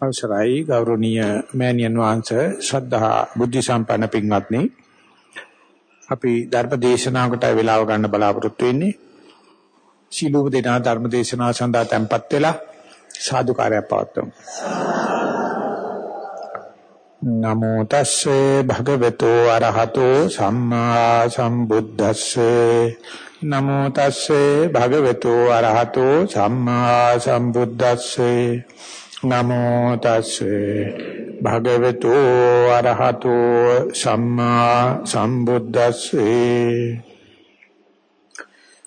අවසරයි ගෞරවනීය මෑණියන් වහන්සේ ශ්‍රද්ධා බුද්ධ සම්පන්න පින්වත්නි. අපි ධර්ම දේශනාවකට වේලාව ගන්න බලාපොරොත්තු වෙන්නේ. සීලූප දෙනා ධර්ම දේශනාව සඳහා tempත් වෙලා සාදුකාරයක් පවත්වමු. නමෝ තස්සේ භගවතු අරහතෝ සම්මා සම්බුද්දස්සේ. නමෝ තස්සේ භගවතු අරහතෝ සම්මා සම්බුද්දස්සේ. නමෝ තස්සේ භගවතු අරහතෝ සම්මා සම්බුද්දස්සේ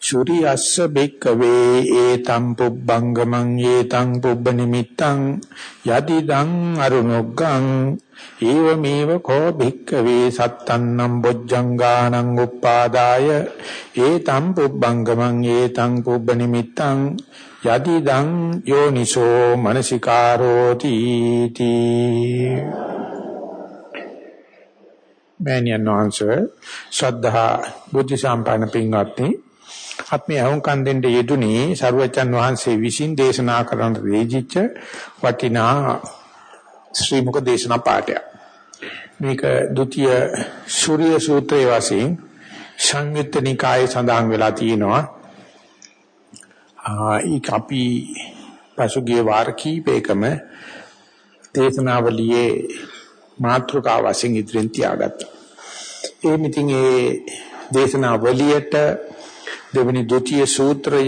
සූරියස්ස බික්කවේ ඒතම් පුබ්බංගමං ඒතං පුබ්බ නිමිත්තං යදිදං අරුණොග්ගං ඒවමේව කෝ බික්කවේ සත්තන්නම් බොජ්ජංගානං උප්පාදාය ඒතම් පුබ්බංගමං ඒතං පුබ්බ නිමිත්තං යදිදං යෝනිසෝ මනසිකාරෝති තී. මෑණියන් වහන්සේ ශ්‍රද්ධා බුද්ධ සම්පන්න පින්වත්නි අපි අහුම්කන් දෙන්න යෙදුනේ සරුවචන් වහන්සේ විසින් දේශනා කරන රේජිච්ච වටිනා ශ්‍රී මුක දේශනා පාඩය මේක ဒုတိ ය සූර්ය සූත්‍රයේ වශයෙන් සංයුත්ත නිකායේ සඳහන් වෙලා තියෙනවා. ඒක අපි පසුගිය වාර කීපයකම දේශනාවලියේ මාතෘකා වශයෙන් ඉදිරියෙන් තියාගත්තා. ඒ මිතින් ඒ දේශනාවලියට දෙවෙනි ဒုတိ ය සූත්‍රය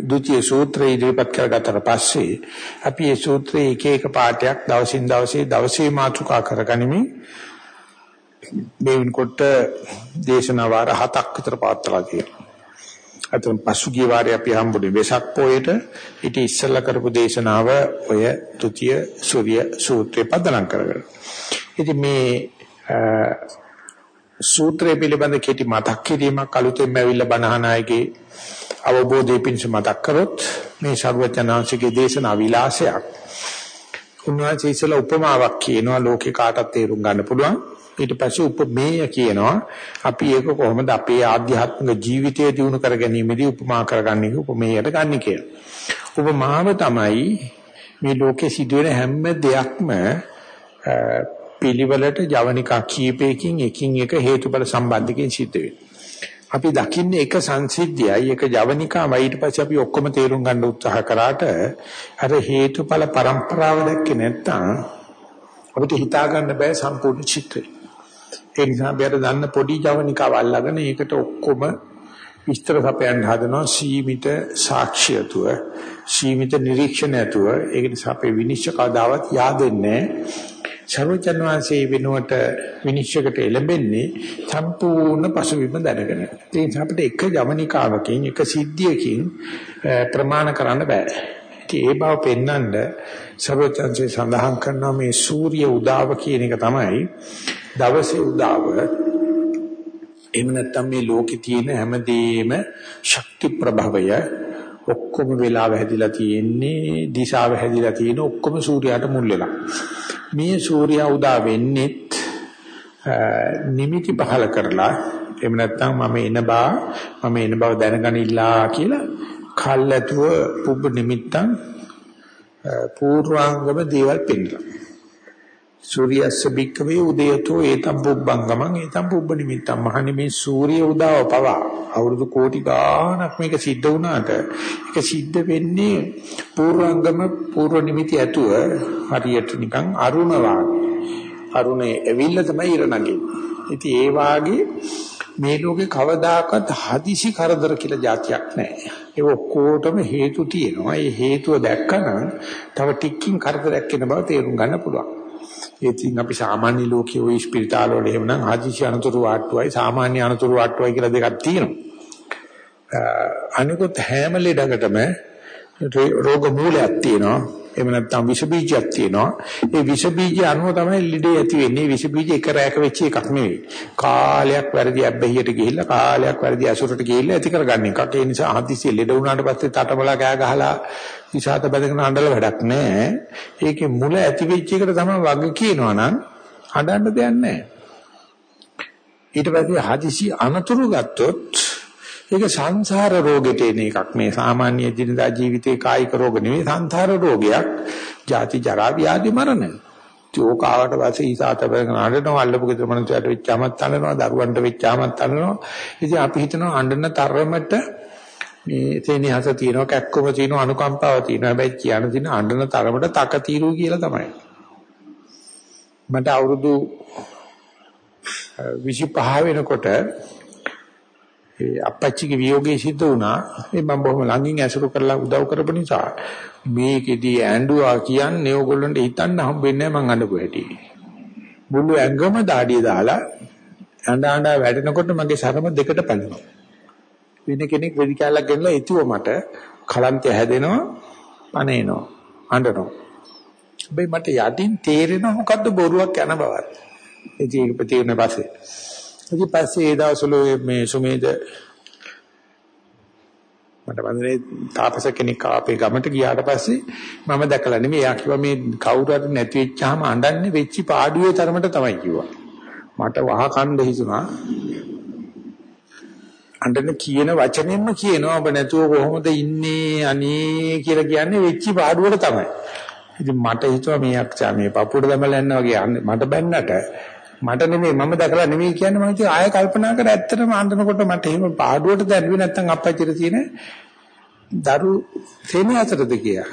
ဒုတိ ය සූත්‍රය ඉදිරිපත් කරගත්තට පස්සේ අපි මේ සූත්‍රයේ එක එක පාඩයක් දවසින් දවසේ දවසේ මාතෘකා කරගනිමින් මේ වෙනකොට දේශනා වාර හතක් විතර පවත්ලා තියෙනවා. අතන පසුගිය වාරේ අපි හම්බුනේ වෙසක් පොයේට ඊට ඉස්සෙල්ලා කරපු දේශනාව ඔය ဒုတိ ය සූර්ය සූත්‍රය පදනම් කරගෙන. ඉතින් මේ සූත්‍රය පිළිබඳ කෙටි මතක් කිරීමක් අලුතෙන් ඇවිල්ලා බණහන අයගේ අවබෝධය පිණිස මතක් කරොත් මේ ශරුවචනාංශිකේ දේශනා විලාසයක්. උන්වහන්සේ ඉස්සෙල්ලා උපමාවක් කියනවා ලෝකේ කාටත් තේරුම් ගන්න පුළුවන්. ඊට පස්සේ උපමේය කියනවා අපි ඒක කොහොමද අපේ ආධ්‍යාත්මික ජීවිතය දියුණු කර ගැනීමේදී උපමා කරගන්නේ උපමේයට ගන්න කියලා. උපමාව තමයි මේ ලෝකේ සිදුවෙන හැම දෙයක්ම පිළිවෙලට ජවනිකා කීපයකින් එකින් එක හේතුඵල සම්බන්ධකින් සිද්ධ අපි දකින්නේ එක සංසිද්ධියයි එක ජවනිකාවයි ඊට පස්සේ අපි ඔක්කොම තේරුම් ගන්න උත්සාහ කරාට අර හේතුඵල પરම්පරාව දැක්කේ නැත්තම් අපිට හිතා ගන්න බෑ සම්පූර්ණ චිත්‍රය. ඒ නිසා බෙර දන්න පොඩි ජවනිකාව අල්ලගෙන ඒකට ඔක්කොම විස්තර සපයන්න හදනවා සීමිත සාක්ෂියතුව සීමිත නිරීක්ෂණයතුව ඒක නිසා අපේ විනිශ්චය කවදාවත් yaadෙන්නේ සර්වජන් වහන්සේ වෙනුවට විනිශ්චයකට එළඹෙන්නේ සම්පූර්ණ පසුබිම දැනගෙන. ඒ නිසා අපිට එක ජවනිකාවකින් එක සිද්ධියකින් ප්‍රමාණ කරන්න බෑ. ඒ බව පෙන්වන්න සර්වජන්සේ සඳහන් කරනවා මේ සූර්ය උදාව කියන එක තමයි දවසේ උදාව එහෙම නැත්නම් මේ ලෝකේ තියෙන හැමදේම ශක්ති ප්‍රභවය ඔක්කොම වෙලාව හැදිලා තියෙන්නේ දිශාව හැදිලා තියෙන ඔක්කොම සූර්යයාට මුල් වෙලා. මේ සූර්යයා උදා වෙන්නෙත් නිමිති පහල කරලා එහෙම නැත්නම් මම එන බා මම එන බව දැනගනිලා කියලා කල්ැතුව පුබ්බ නිමිත්තන් පූර්වාංගම දේවල් පෙන්නනවා සූර්යස්ස බික්කවේ උදයතෝ ඒතම් පුබ්බංගමං ඒතම් පුබ්බ නිමිත්තම් මහනි මේ සූර්ය උදාව පවා අවුරුදු කෝටි ගාණක් මේක සිද්ධ වුණාට ඒක සිද්ධ වෙන්නේ පූර්වාංගම පූර්ව නිමිති ඇතුව හරියට නිකන් අරුණ අරුණේ ඇවිල්ලා තමයි ඉර නගින්නේ. ඉතින් ඒ වාගේ මේ ලෝකේ කවදාකවත් හදිසි කරදර කියලා જાතියක් නැහැ. ඒ ඔක්කොටම හේතු තියෙනවා. ඒ හේතුව දැක්කම තව ටිකකින් කරදරයක් වෙන බව තේරුම් ගන්න පුළුවන්. ඉතින් අපි සාමාන්‍ය ලෝකයේ ওই ස්පිරිතාල වල එහෙමනම් ආදිශි අනතුරු වාට්ටුවයි සාමාන්‍ය අනතුරු වාට්ටුවයි කියලා දෙකක් තියෙනවා. අනිකුත් හැම ලෙඩකටම රෝග මූලයක් තියෙනවා. එහෙම නැත්නම් විෂ බීජයක් තියෙනවා. ඒ විෂ බීජය අනුව තමයි ලෙඩේ ඇති වෙන්නේ. විෂ බීජ එක රැයක වෙච්ච එකක් නෙවෙයි. කාලයක් වැරදි අබ්බැහියට ගිහිල්ලා කාලයක් වැරදි අසුරට ගිහිල්ලා ඇති කරගන්න එකක්. ඒ නිසා හදිස්සිය ලෙඩ වුණාට පස්සේ තටමලා කෑ ගහලා විසాత බැදගෙන අඬල වැඩක් නැහැ. ඒකේ මුල ඇති වෙච්ච එකට තමයි වග කියනවා නම් අඬන්න දෙයක් නැහැ. ඊට පස්සේ හදිසි අනතුරු ගත්තොත් ඒක සංසාර රෝගෙට එන එකක් මේ සාමාන්‍ය දිනදා ජීවිතේ කායික රෝග නෙවෙයි සංසාර රෝගයක් ජාති ජරා ව්‍යාධි මරණ. ඒක ආවට පස්සේ ඊසాత බගෙන අඬනවා අල්ලපු ගෙදර මනුස්සයට වෙච්චාමත් අඬනවා දරුවන්ට වෙච්චාමත් අඬනවා. ඉතින් අපි හිතනවා අඬන තරමට මේ තේනිහස තියෙනවා කැක්කම තියෙනවා අනුකම්පාව තියෙනවා. හැබැයි කියන්න තියෙන අඬන තරමට තක తీරු කියලා තමයි. මට අවුරුදු 25 වෙනකොට ඒ අපච්චිගේ වියෝගයේ සිද්ධ වුණා. ඒ මම බොහොම ළඟින් ඇසුරු කරලා උදව් කරපු නිසා මේකෙදී ඇඬුවා කියන්නේ ඕගොල්ලන්ට හිතන්න හම්බෙන්නේ නැහැ මං අඬපු හැටි. මුළු ඇඟම දාඩිය දාලා ඇඬ ඇඬ වැඩෙනකොට මගේ සරම දෙකට පැලෙනවා. වෙන කෙනෙක් වෙදි කැලක් ගෙනලා ඉතුව මට කලන්තය හැදෙනවා පනේනවා අඬනවා. හැබැයි මට යටින් තේරෙනවා මොකද්ද බොරුවක් යන බවත්. ඉතින් ඒක ප්‍රතිඋන පස්සේ ඉතින් පස්සේ ඒ දවස්වල මේ සුමේද මට වන්දනේ තාපස කෙනෙක් අපේ ගමට ගියාට පස්සේ මම දැකලා නෙමෙයි එයා කිව්වා මේ කවුරු හරි නැති වෙච්චාම අඬන්නේ වෙච්චි පාඩුවේ තරමට තමයි කිව්වා. මට වහ කණ්ඩ හිතුණා. අඬන කියන වචනෙන්ම කියනවා ඔබ නැතුව කොහොමද ඉන්නේ අනේ කියලා කියන්නේ වෙච්චි පාඩුවට තමයි. ඉතින් මට හිතුවා මේ අක්ෂා මේ පපුවට දැමලා යනවා වගේ මට බැන්නට මට නෙමෙයි මම දැකලා නෙමෙයි කියන්නේ මම ඉතින් ආයෙ කල්පනා කර ඇත්තටම අඬනකොට මට එහෙම පාඩුවට දැල්ුවේ නැත්තම් අපච්චිට තියෙන දරු තේම අතරද කියා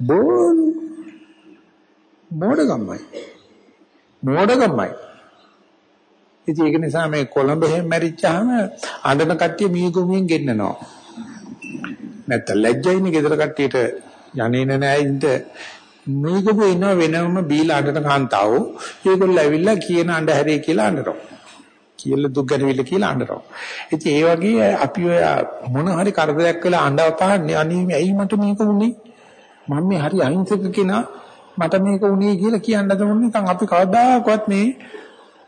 බෝල් මොඩගම්මයි මොඩගම්මයි ඉතින් ඒක නිසා මේ කොළඹ හැම මැරිච්චාම අඬන කට්ටිය මීගොමුවෙන් ගෙන්නනවා. නැත්තම් ලැජ්ජයිනේ ගෙදර කට්ටියට යන්නේ නැහැ ඉන්න මේකපු ඉන්න වෙනම බීලා අඬන කාන්තාවෝ ඒගොල්ලෝ ඇවිල්ලා කියන අඬ හැරේ කියලා අඬනවා. කියලා දුක් ගැනවිල්ල කියලා අඬනවා. ඉතින් ඒ වගේ අපි ඔය මොන හරි කරදරයක් වෙලා අඬවපාන්නේ අනේ ඇයි මට මේක වුනේ? මම මේ හරි අහිංසක කෙනා මට මේක වුනේ කියලා කියන්න දුන්නේ නිකන් අපි කවදාකවත් මේ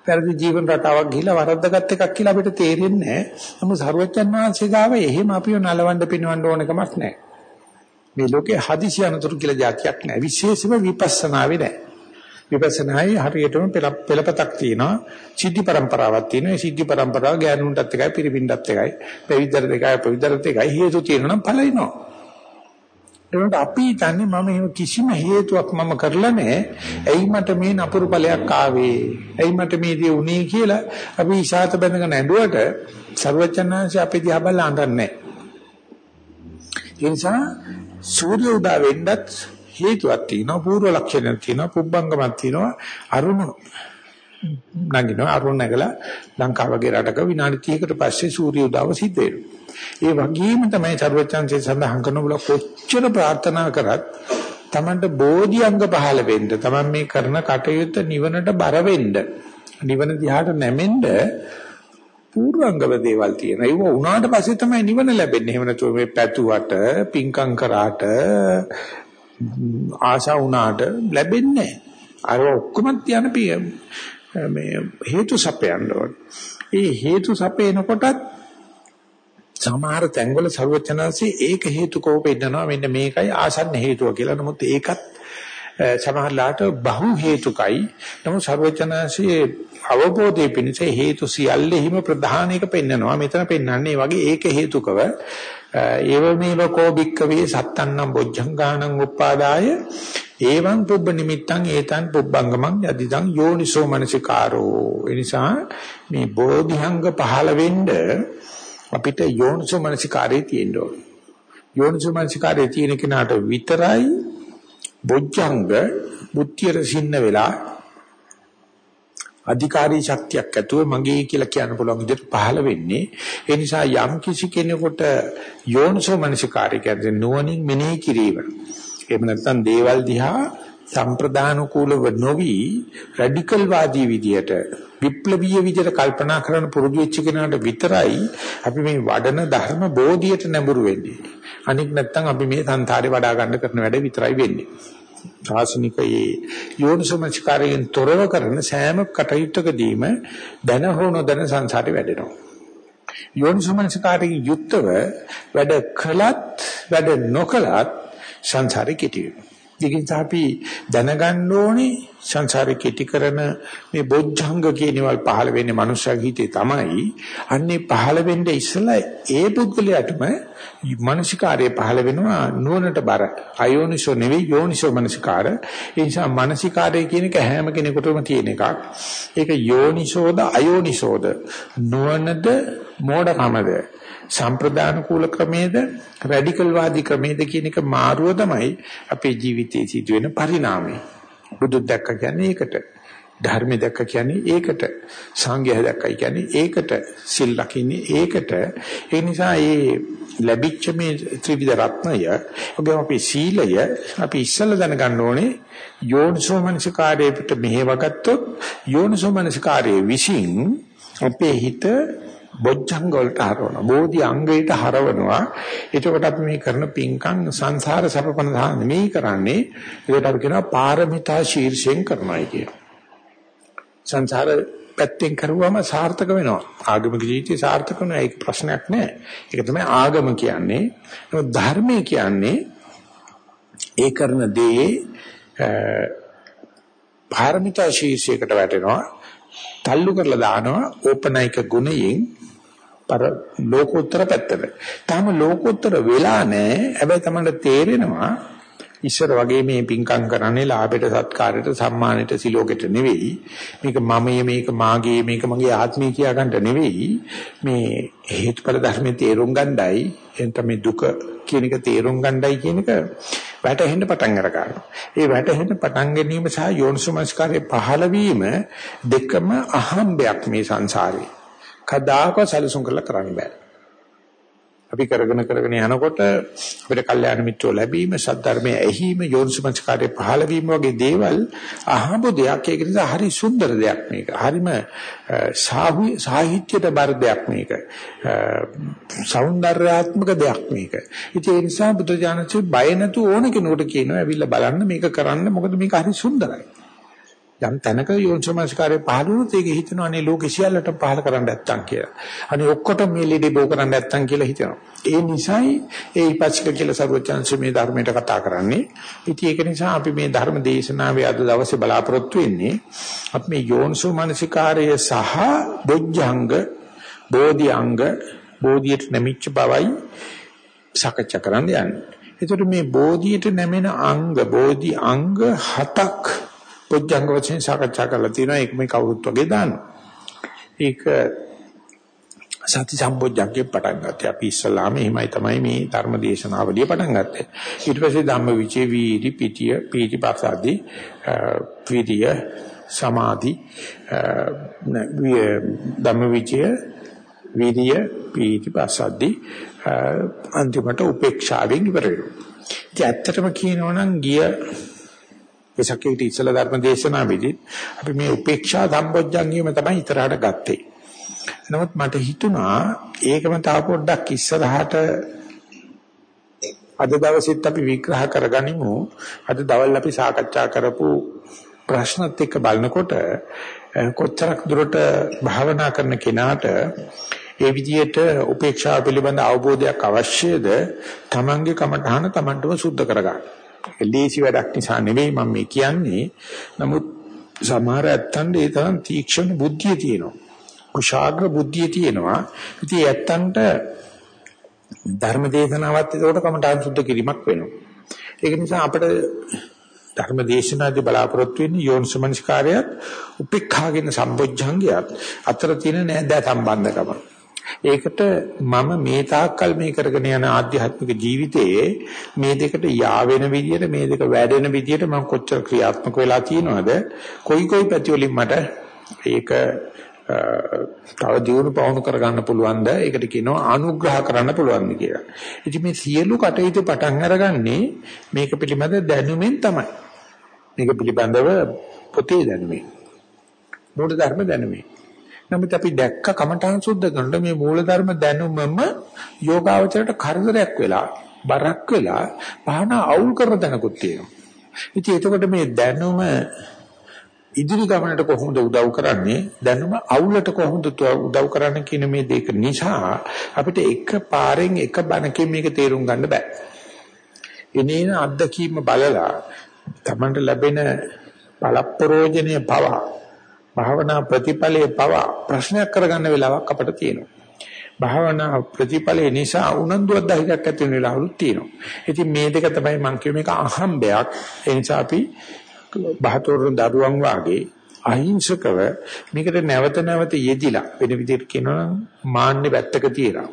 පෙරදි ජීවන රටාවක් ගිහිලා වරද්දාගත් එකක් කියලා අපිට තේරෙන්නේ නැහැ. නමුත් සරුවච්චන් වහන්සේ ගාව එහෙම අපිව නලවන්න පිනවන්න ඕන කමක් නැහැ. මේ ලෝකේ හදිසි අනතුරු කියලා જાතියක් නැහැ. විශේෂම විපස්සනාවේ නැහැ. විපස්සනායි හරියටම පෙළපතක් තියෙනවා. සිද්ධි પરම්පරාවක් තියෙනවා. ඒ සිද්ධි પરම්පරාව ගෑනුන්ටත් එකයි පිරිමින්ටත් එකයි. පැවිද්දට එකයි පැවිද්දට එකයි හේතු තියෙනවා නම් ඵලයිනවා. ඒකට අපි දන්නේ මම එහෙම කිසිම හේතුවක් මම කරලා නැහැ. ඇයි මට මේ නපුරු ඵලයක් ආවේ? ඇයි මට මේ දේ උනේ කියලා අපි ඉෂාත බඳගෙන ඇඬුවට සර්වචනාංශ අපි දිහා බලලා අඬන්නේ නැහැ. ඒ නිසා සූර්ය උදා වෙන්නත් හේතුවක් තියෙනවා පූර්ව ලක්ෂණයක් තියෙනවා පුබ්බංගමක් තියෙනවා අරුණ නගිනවා අරුණ නැගලා ලංකාව වගේ රටක විනාඩි 30කට පස්සේ සූර්ය උදාව සිද්ධ වෙනවා. ඒ වගේම තමයි සර්වචන්සේ සඳහන් කරන බල කොච්චර ප්‍රාර්ථනා කරත් Tamanට බෝධි අංග පහළ වෙන්න Taman මේ කරන කටයුත්ත නිවනට බර වෙන්න නිවන දිහාට නැමෙන්න පූර්වංගව දේවල් තියෙනවා. ඒක උනාට පස්සේ තමයි නිවන ලැබෙන්නේ. එහෙම නැතුව මේ පැතුවට, පිංකම් කරාට, ආශා උනාට ලැබෙන්නේ අර ඔක්කොම තියන මේ හේතු සපයන්න ඒ හේතු සපේනකොටත් සමහර තැන්වල ਸਰවචනanse ඒක හේතුකෝ පෙන්නනවා මෙන්න මේකයි ආසන්න හේතුව කියලා. නමුත් ඒකත් සමහරලාට බහු හේතුකයි. නමුත් ਸਰවචනanse අවබෝධයේ පිණිස හේතු සියල්ලෙහිම ප්‍රධාන එක පෙන්නනවා. මෙතන පෙන්වන්නේ වගේ ඒක හේතුකව ඒව මේව කෝ බික්කවේ සත්තන්නම් බොජ්ජංගාණං උපාදාය ඒවං පුබ්බ නිමිත්තං ඒතං පුබ්බංගමං යදිදං යෝනිසෝ මනසිකාරෝ එනිසා මේ බෝධිහංග පහළ වෙන්න අපිට යෝනිසෝ මනසිකාරේ තියෙන්න ඕන යෝනිසෝ මනසිකාරේ තියෙන කෙනාට විතරයි බොජ්ජංග බුද්ධිය රසින්න වෙලා අධිකාරී ශක්තියක් ඇතුව මගේ කියලා කියන්න පුළුවන් විදිහට පහළ වෙන්නේ. ඒ නිසා යම් කිසි කෙනෙකුට යෝනිසෝ මනසිකාරය කියන්නේ නුවණින් මෙනෙහි කිරීම. එහෙම නැත්නම් දේවල් දිහා සම්ප්‍රදානුකූලව නොවි රැඩිකල් වාදී විදියට විප්ලවීය විදියට කල්පනා කරන පුරුදු වෙච්ච කෙනාට විතරයි අපි මේ වඩන ධර්ම බෝධියට නැඹුරු වෙන්නේ අනික නැත්නම් අපි මේ සංසාරේ වඩා ගන්න කරන වැඩ විතරයි වෙන්නේ ශාසනිකයේ යෝනිසමස්කාරයෙන් තොරව කරන සෑම කටයුත්තකදීම දැන හෝ නොදැන සංසාරේ වැඩෙනවා. යෝනිසමස්කාරයෙන් යුක්තව වැඩ කළත් වැඩ නොකළත් සංසාරේ කෙටි වෙනවා. ඒකින් අපි දැනගන්න ඕනේ සංසාරේ කෙටි කරන මේ බොජ්ජංග කියනවල් පහළ වෙන්නේ මනුෂ්‍යගේ හිතේ තමයි. අන්නේ පහළ වෙන්නේ ඉස්සලා ඒ පුද්ගලයාටම මානසිකාරය පහළ වෙනවා නුවණට බර. අයෝනිසෝ නෙවෙයි යෝනිසෝ මානසිකාර. ඒ නිසා මානසිකාරය කියන එක හැම කෙනෙකුටම තියෙන එකක්. ඒක යෝනිසෝද අයෝනිසෝද නුවණද මෝඩකමද සම්ප්‍රදාන කූල ක්‍රමේද රැඩිකල් වාදී ක්‍රමේද කියන එක මාරුව තමයි අපේ ජීවිතයේ සිදුවෙන පරිණාමය. බුදු දැක්ක කියන්නේ ඒකට. ධර්ම දැක්ක කියන්නේ ඒකට. සංඝයා දැක්කයි කියන්නේ ඒකට. සිල් ලකින්නේ ඒකට. ඒ නිසා මේ ලැබිච්ච මේ ත්‍රිවිධ රත්නය ඔබේ අපේ සීලය අපි ඉස්සෙල්ලා දැනගන්න ඕනේ යෝනිසෝ මනසිකාරයට මෙහෙවගත්තොත් යෝනිසෝ මනසිකාරයේ විසින් අපේ හිත බොජ්ජංග වලට හරවනවා. බෝධි අංගයට හරවනවා. එතකොට අපි මේ කරන පින්කම් සංසාර සැපපන දා නෙමෙයි කරන්නේ. ඒකට අපි කියනවා පාරමිතා ශීර්ෂයෙන් කරනවායි කියනවා. සංසාර පැත්තෙන් කරුවම සාර්ථක වෙනවා. ආගමික ජීවිතය සාර්ථක වෙනවා. ඒක ප්‍රශ්නයක් නෑ. ඒක තමයි ආගම කියන්නේ. නමුත් ධර්මය කියන්නේ ඒ කරන දේ පාරමිතා ශීර්ෂයකට වැටෙනවා. තල්ලු කරලා දානවා ඕපනයික ගුණයෙන් පර ලෝකෝත්තර පැත්තට. තාම ලෝකෝත්තර වෙලා නැහැ. හැබැයි තමයි තේරෙනවා ඉස්සර වගේ මේ පිංකම් කරන්නේ ලාභයට සත්කාරයට සම්මානයට සිලෝකෙට නෙවෙයි. මේක මමයේ මේක මාගේ මේක මගේ ආත්මය කියා ගන්නට නෙවෙයි. මේ හේතුඵල ධර්මයේ තේරුම් ගන්නයි එතන මේ දුක කියන එක තේරුම් ගන්නයි කියන එක වැටහෙන්න පටන් අර ගන්නවා. ඒ වැටහෙන්න පටන් ගැනීම සහ යෝනිසමස්කාරයේ පහළ වීම දෙකම අහම්බයක් මේ සංසාරේ. කදාකව සැලසුම් කරලා කරන්න බෑ. අපි කරගෙන කරගෙන යනකොට අපිට කල්යාණ මිත්‍රෝ ලැබීම, සද්ධර්මයේ ඇහිීම, යෝනිසමංස්කාරයේ පහළ වීම වගේ දේවල් අහඹ දෙයක්. ඒක නිසා හරි සුන්දර දෙයක් මේක. හරිම සාහිත්‍යයට බර දෙයක් මේක. సౌందర్యාත්මක දෙයක් මේක. ඉතින් ඒ නිසා බුද්ධ ඥානචි බය නැතු ඕන කෙනෙකුට කියනවා, "ඇවිල්ලා බලන්න මේක කරන්න. මොකද මේක හරි සුන්දරයි." යම් තැනක යෝනිසමස්කාරය පහළ වුණොත් ඒක හිතනවා අනේ ලෝකෙ සියල්ලට පහළ කරන්න නැත්තම් කියලා. අනේ ඔක්කොටම මේ ලීඩේ බෝ කරන්න නැත්තම් කියලා හිතනවා. ඒ නිසායි ඒ ඉපස්සික කියලා සර්වචන්සේ මේ ධර්මයට කතා කරන්නේ. ඉතින් ඒක නිසා අපි මේ ධර්ම දේශනාවේ අද දවසේ බලාපොරොත්තු වෙන්නේ අපි මේ යෝනිසෝමනසිකාරය සහ බොජ්ජංග බෝධිඅංග බෝධියට නැමිච්ච බවයි සාකච්ඡා කරන්න යන්නේ. ඒතර මේ බෝධියට නැමෙන අංග බෝධි අංග හතක් පොඥංග වශයෙන් සාකච්ඡා කරලා තියෙනවා ඒක මේ කවුරුත් වගේ දානවා. ඒක සති සම්බොජ්ජංගේ පටන් ගත්තේ. අපි ඉස්සලාම එහෙමයි තමයි මේ ධර්ම දේශනාවලිය පටන් ගත්තේ. ඊට පස්සේ ධම්ම විචේ වීදි පිටිය පීටි පාසාදී විදිය සමාධි ධම්ම විචේ විදිය පීටි පාසාදී අන්තිමට උපේක්ෂාවෙන් ඉවර වෙනවා. ඉතින් ඇත්තටම කියනවනම් ගිය වෙසකේට ඉස්සල ධර්ම දේශනාවේදී අපි මේ උපේක්ෂා සම්බොජ්ජංගියම තමයි ඉතරහට ගත්තේ. නමුත් මට හිතුණා ඒකම තව පොඩ්ඩක් ඉස්සරහට අද දවසෙත් අපි විග්‍රහ කරගනිමු. අද දවල් අපි සාකච්ඡා කරපු ප්‍රශ්නත් එක්ක බලනකොට කොච්චරක් දුරට භාවනා කරන කෙනාට ඒ විදිහට උපේක්ෂාව පිළිබඳ අවබෝධයක් අවශ්‍යද? තමන්ගේ කමඨහන තමන්ටම සුද්ධ කරගන්න. ලේසි වැඩක් නිසා නෙවෙයි මම මේ කියන්නේ. නමුත් සමහර ඇත්තන්ට ඒ තරම් තීක්ෂණ බුද්ධිය තියෙනවා. කුශාග්‍ර බුද්ධිය තියෙනවා. ඉතින් ඇත්තන්ට ධර්ම දේශනාවත් ඒකට කමඨාන් සුද්ධ කිරීමක් වෙනවා. ඒක නිසා අපිට ධර්ම දේශනාදී බලාපොරොත්තු වෙන්නේ යෝනිසමනස්කාරයත් උපේක්ඛාගෙන සම්බොජ්ජංගයත් අතර තියෙන නෑදෑ සම්බන්ධකම. ඒකට මම මේ තාක්කල් මේ කරගෙන යන ආධ්‍යාත්මික ජීවිතයේ මේ දෙකට යාවෙන විදියට මේ දෙක වැඩෙන විදියට මම කොච්චර ක්‍රියාත්මක වෙලා තියෙනවද කොයි කොයි පැති වලින් මට ඒක තව දියුණු පවුණු කරගන්න පුළුවන්ද ඒකට කියනවා අනුග්‍රහ කරන්න පුළුවන්ද කියලා. ඉතින් මේ සියලු කටයුතු පටන් අරගන්නේ මේක පිළිබඳ දැනුමින් තමයි. මේක පිළිබඳව පොතේ දැනුමින්. මූල ධර්ම දැනුමින්. නමුත් අපි දැක්ක කමඨාන් සුද්ධ කරනකොට මේ මූලධර්ම දැනුමම යෝගාවචරයට කරදරයක් වෙලා බරක් වෙලා පහන අවුල් කරන තැනකුත් තියෙනවා. ඉතින් එතකොට මේ දැනුම ඉදිරි ගමනට කොහොමද උදව් කරන්නේ දැනුම අවුලට කොහොමද උදව් කරන්නේ කියන මේ දෙක නිසා අපිට එක පාරෙන් එක බණකින් මේක තේරුම් ගන්න බෑ. එනේන අත්දැකීම බලලා තමන්ට ලැබෙන පළප්‍රෝජනයේ පව භාවනා ප්‍රතිඵලයේ පව ප්‍රශ්නයක් කරගන්න වෙලාවක් අපිට තියෙනවා. භාවනා ප්‍රතිඵලේ නිසා උනන්දුවක් දහිතක් ඇති වෙන වෙලාවලුත් තියෙනවා. ඉතින් මේ දෙක තමයි මම කියු මේක අහම්බයක්. ඒ නිසා අපි බහතෝරුන් දරුවන් වාගේ අහිංසකව මේකට නැවත නැවත යෙදිලා වෙන විදිහට කියනවා නම් මාන්නේ පැත්තක තියලා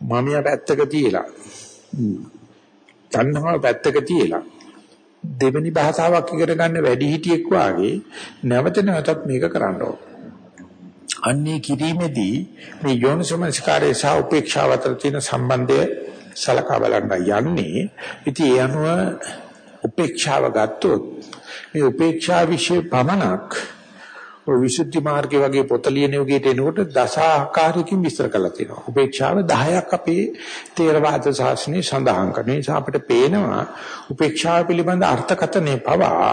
මමියා පැත්තක තියලා තණ්හාව පැත්තක තියලා දෙවෙනි භාෂාවක් ඉගෙන ගන්න වැඩි හිටියෙක් වාගේ නැවත නැවතත් මේක කරන්න ඕන. අන්නේ කිරීමේදී මේ යෝනිසමස්කාරය සහ උපේක්ෂාව අතර තියෙන සම්බන්ධය සලකා බලන්න යන්නේ. ඉතින් ඒ අනුව උපේක්ෂාව ගත්තොත් මේ උපේක්ෂා વિશે පමණක් ඔය විසුද්ධි මාර්ගය වගේ පොත ලියන යෝගයට එනකොට දස ආකාරයකින් විස්තර කරලා තියෙනවා. උපේක්ෂාව 10ක් අපේ තේරවාද ශාස්ත්‍රයේ සඳහන් කරන නිසා අපිට පේනවා උපේක්ෂාව පිළිබඳ අර්ථකථනය පවා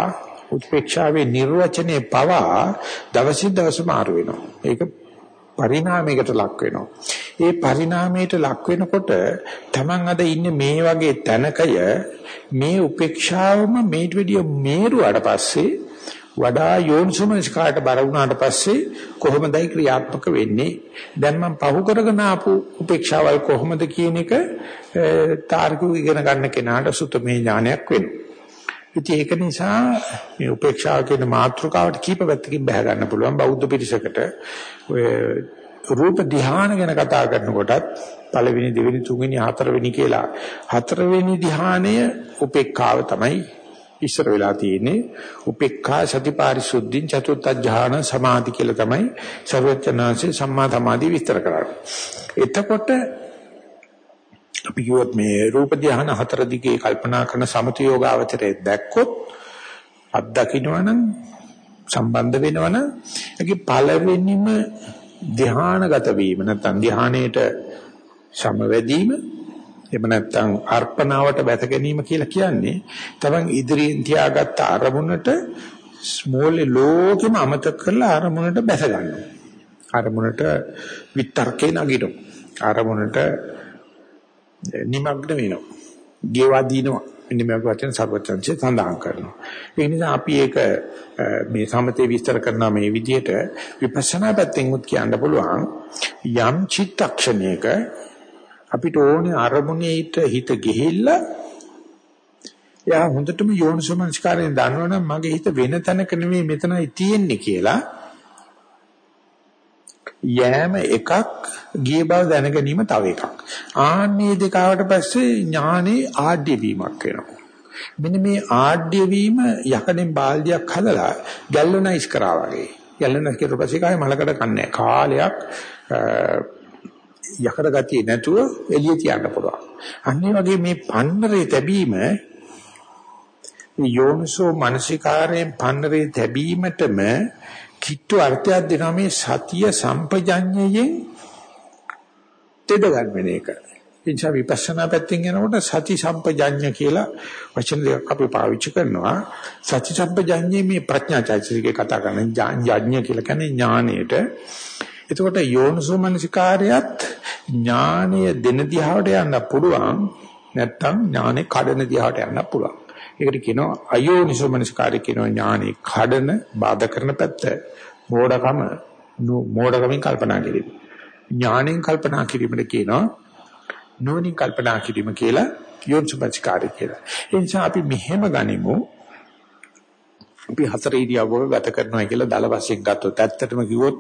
උපේක්ෂාවේ නිර්වචනයේ පවා දවසින් දවස මාරු වෙනවා. ඒක පරිණාමයකට ලක් වෙනවා. ඒ පරිණාමයට ලක් වෙනකොට Taman අද ඉන්නේ මේ වගේ තැනකය මේ උපේක්ෂාවම මේට වැඩිය මේරුවාට පස්සේ වඩා යෝනිසමස්කාරට බර වුණාට පස්සේ කොහොමදයි ක්‍රියාත්මක වෙන්නේ? දැන් මම පහු කරගෙන ආපු උපේක්ෂාවල් කොහොමද කියන එක තාර්කික ඉගෙන ගන්න කෙනාට සුතමේ ඥානයක් වෙනවා. ඉතින් ඒක නිසා මේ උපේක්ෂාව කියන මාතෘකාවට කීප පැත්තකින් බහ ගන්න පුළුවන් බෞද්ධ පිරිසකට. ඔය රූප ධ්‍යාන ගැන කතා කරනකොටත් පළවෙනි දෙවෙනි තුන්වෙනි හතරවෙනි කියලා හතරවෙනි ධ්‍යානය උපේක්ඛාව තමයි ඉස්සර වෙලා තියෙන්නේ උපේක්ඛා සතිපාරිශුද්ධින් චතුත්ථ ඥාන සමාධි කියලා තමයි සර්වචනාංශේ සම්මා සමාධි විස්තර කරන්නේ. එතකොට අපි කියවොත් මේ රූප ධ්‍යාන හතර දිගේ කල්පනා කරන සමත යෝගාවචරයේ දැක්කොත් අත්දකින්නවනම් සම්බන්ධ වෙනවනම් ඒකේ පළවෙනිම ධ්‍යානගත වීම නැත්නම් ධ්‍යානයේට සමවැදීම එහෙම නැත්නම් අර්පණාවට බැස ගැනීම කියලා කියන්නේ තමන් ඉදිරියෙන් තියාගත්ත අරමුණට ස්මෝලේ ලෝකෙම අමතක කරලා අරමුණට බැස ගන්නවා. අරමුණට විතර්කේ නගිනවා. අරමුණට නිමග්න වෙනවා. ගෙවා දිනවා. මෙන්න මේ වචන සර්වචන්සේ සඳහන් කරනවා. ඒ නිසා අපි ඒක මේ සමතේ විස්තර කරන මේ විදිහට විපස්සනා පැත්තෙන් උත් කියන්න පුළුවන් යම් චිත්තක්ෂණයක අපිට ඕනේ අරමුණේට හිත ගිහිල්ලා යා හොඳටම යෝනිසමනස්කාරයෙන් දන්නවනම් මගේ හිත වෙන තැනක නෙමෙයි මෙතනයි තියෙන්නේ කියලා යෑම එකක් ගිය බව දැන ගැනීම තව එකක්. ආන්නේ දෙකාවට පස්සේ ඥානේ ආඩ්‍ය වීමක් වෙනවා. මෙන්න මේ ආඩ්‍ය වීම යකඩෙන් බාල්දියක් හදලා ගැල්වනයිස් කරා වගේ. ගැල්වනයිස් කරලා පස්සේ කාය මලකඩ කන්නේ කාලයක් යකඩ ගතිය නැතුව එළිය තියන්න පුළුවන්. අනිත් වගේ මේ පන්නරේ තැබීම යෝනිසෝ මානසිකාරයෙන් පන්නරේ තැබීමටම කිට්ටු අර්ථයක් දෙනවා මේ සතිය සම්පජඤ්ඤයෙන් තෙද ගන්න එක. එනිසා විපස්සනා පැත්තෙන් යනකොට සති සම්පජඤ්ඤ කියලා වචන දෙකක් අපි පාවිච්චි කරනවා. සති සම්පජඤ්ඤේ මේ ප්‍රඥා චෛතසිකේ කතා කරන ඥාඥ කියලා කියන්නේ ඥාණයට. එතකොට යෝනිසෝ මනසිකාරයත් ඥානය දෙන දිහාවට යන්න පුළුවන්. නැත්තම් ඥානේ කඩන දිහාවට යන්න පුළුවන්. ඒකට කියනවා අයෝනිසෝ මනසිකාරය කියනවා ඥානේ කඩන බාධා කරන පැත්ත. මෝඩකම මෝඩකමින් කල්පනා කිරීම. ඥාණයෙන් කල්පනා කිරීමද කියනවා නෝනින් කල්පනා කිරීම කියලා යෝනිසෝපචකාරය කියලා. ඒ නිසා අපි මෙහෙම ගනිමු. අපි හතර ඉරියව්වක ගත කරනවා කියලා දල වශයෙන් ගත්තොත් ඇත්තටම කිව්වොත්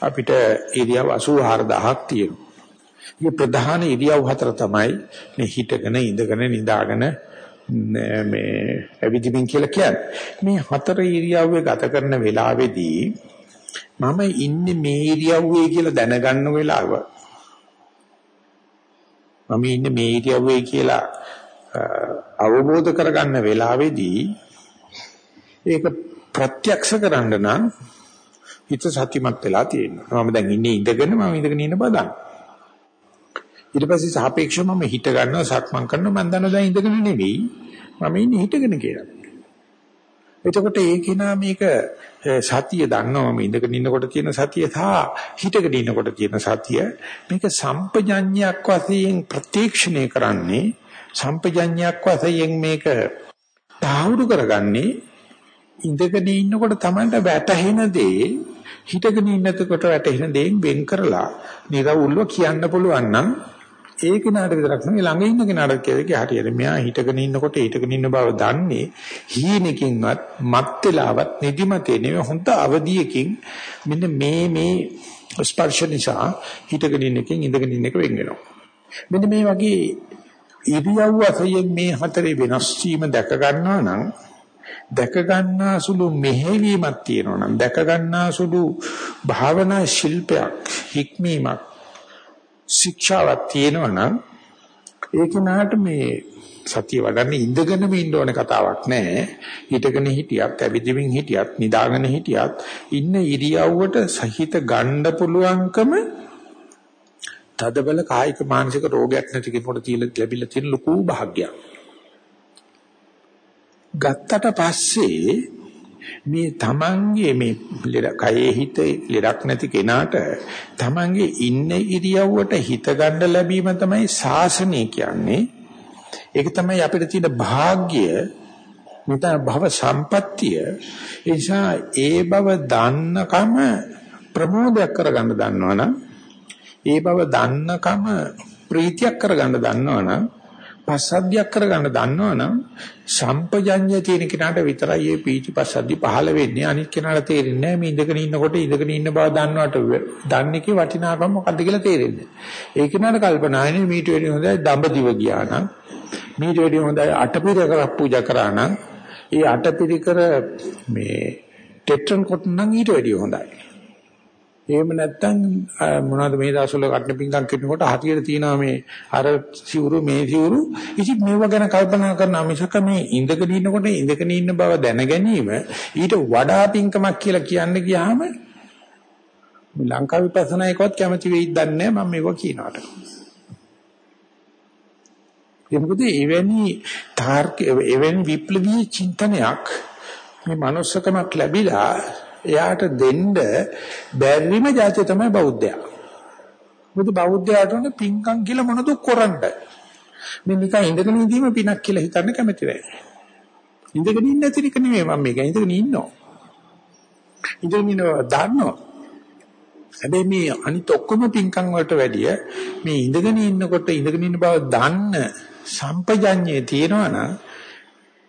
අපිට ඉරියව් 84000ක් තියෙනවා. මේ ප්‍රධාන ඉරියව් හතර තමයි මේ හිටගෙන ඉඳගෙන නිදාගෙන මේ ඇවිදින්න කියලා කියන්නේ. මේ හතර ඉරියව්වේ ගත කරන වෙලාවේදී මම ඉන්නේ මේ ඉරියව්වේ කියලා දැනගන්න වෙලාව මම ඉන්නේ මේ ඉරියව්වේ කියලා අවබෝධ කරගන්න වෙලාවේදී ඒක ප්‍රත්‍යක්ෂ කරන්න නම් හිත සතිමත් වෙලා තියෙනවා. මම දැන් ඉන්නේ ඉඳගෙන මම ඉඳගෙන ඉන්න බදන්න. ඊට පස්සේ සාපේක්ෂව මම හිත ගන්නවා සක්මන් කරනවා මම දන්නවා දැන් ඉඳගෙන නෙවෙයි මම ඉන්නේ හිටගෙන කියලා. එතකොට ඒ කෙනා මේක සතිය දන්නවා මේ ඉඳගෙන ඉන්නකොට තියෙන සතිය සහ හිටගෙන ඉන්නකොට තියෙන සතිය මේක සම්පජඤ්ඤයක් වශයෙන් ප්‍රත්‍යක්ෂණය කරන්නේ සම්පජඤ්ඤයක් වශයෙන් මේක තාවුරු කරගන්නේ ඉඳගෙන ඉන්නකොට Tamanට වැටහෙන දේ හිටගෙන ඉන්නකොට වැටෙන දේෙන් වෙන් කරලා නිරවුල්ව කියන්න පුළුවන් නම් ඒ කෙනාට විතරක් නෙවෙයි ළඟ ඉන්න කෙනාට කියේකේ හරියට. මෙයා හිටගෙන ඉන්නකොට හිටගෙන ඉන්න බව දන්නේ හීනකින්වත් මත් වෙලාවත් නිදිමතේ නෙවෙයි හොඳ අවදියකින් මෙන්න මේ මේ ස්පර්ශ නිසා හිටගෙන ඉන්න එකෙන් ඉඳගෙන ඉන්න එක වෙන් වෙනවා. මෙන්න මේ වගේ ඉරියව් වශයෙන් මේ හතරේ වෙනස් වීම දැක ගන්නවා නම් දැක ගන්නා සුළු මෙහෙවීමක් තියෙනවා නම් දැක ගන්නා සුළු භාවනා ශිල්පයක් හික්මීමක් ශික්ෂාවක් තියෙනවා නම් ඒ කෙනාට මේ සතිය වඩන්නේ ඉඳගෙනම ඉන්න ඕන කතාවක් නෑ හිටගෙන හිටියත් ඇවිදිමින් හිටියත් නිදාගෙන හිටියත් ඉන්න ඉරියව්වට සහිත ගන්න පුළුවන්කම තදබල කායික මානසික රෝගයක් නැති කෙනෙකුට තියලා ලැබිලා තියෙන ලොකු භාග්යක්. ගත්තට පස්සේ මේ තමන්ගේ මේ කයේ හිත ලෙඩක් නැති කෙනාට තමන්ගේ ඉන්න ඉරියව්වට හිත ගන්න ලැබීම තමයි සාසනය කියන්නේ. ඒක තමයි අපිට තියෙන වාග්ය නිතර භව සම්පත්තිය. ඒ නිසා ඒ බව දන්නකම ප්‍රමෝදයක් කරගන්න දන්නවනම් ඒ බව දන්නකම ප්‍රීතියක් කරගන්න දන්නවනම් පස්සද්ධියක් කරගන්න දන්නවනම් සම්පජඤ්ඤය තියෙන කෙනාට විතරයි මේ පීචි පස්සද්ධි පහළ වෙන්නේ අනිත් කෙනාට තේරෙන්නේ නැහැ මේ ඉඳගෙන ඉන්නකොට ඉඳගෙන ඉන්න බව දන්නවට දන්නේකේ වටිනාකම මොකද්ද කියලා තේරෙන්නේ. ඒ කෙනාට කල්පනාන්නේ මීට වෙඩි හොඳයි දඹදිව ගියා නම් මීට වෙඩි හොඳයි අටපිරිකර පූජා කරා නම් ඒ අටපිරිකර මේ ටෙට්‍රන් කොට නම් ඊට වෙඩි හොඳයි. එහෙම නැත්නම් මොනවද මේ දවස්වල කටන පිංකම් කරනකොට හතියට තියෙනවා මේ අර සිවුරු මේ සිවුරු. ඉතින් මේව ගැන කල්පනා කරනවා මිසක මේ ඉඳගෙන ඉන්නකොට ඉඳගෙන ඉන්න බව දැන ගැනීම ඊට වඩා පිංකමක් කියලා කියන්න ගියාම ලංකා විපස්සනායකවත් කැමති වෙයිද දන්නේ මම මේක කියනකට ඒ මොකද එවැනි තාර්ක එවැනි විප්ලවීය චින්තනයක් මේ manussකමක් ලැබිලා එයාට දෙන්න බැරිම જાතිය තමයි බෞද්ධයා. මොකද බෞද්ධයාට උනේ පිංකම් කියලා මොනද කරන්නේ? මේ නිකන් ඉඳගෙන ඉඳීම පිනක් කියලා හිතන්න කැමති නැහැ. ඉඳගෙන ඉන්න ඇතිරික නෙමෙයි මම මේක ඉඳගෙන ඉන්නවා. ඉඳගෙන ඉන්නවා දන්නවා. හැබැයි මේ අනිත් ඔක්කොම පිංකම් වලට වැඩිය මේ ඉඳගෙන ඉන්නකොට ඉඳගෙන ඉන්න බව දන්න සම්පජඤ්ඤේ තියෙනවා නම්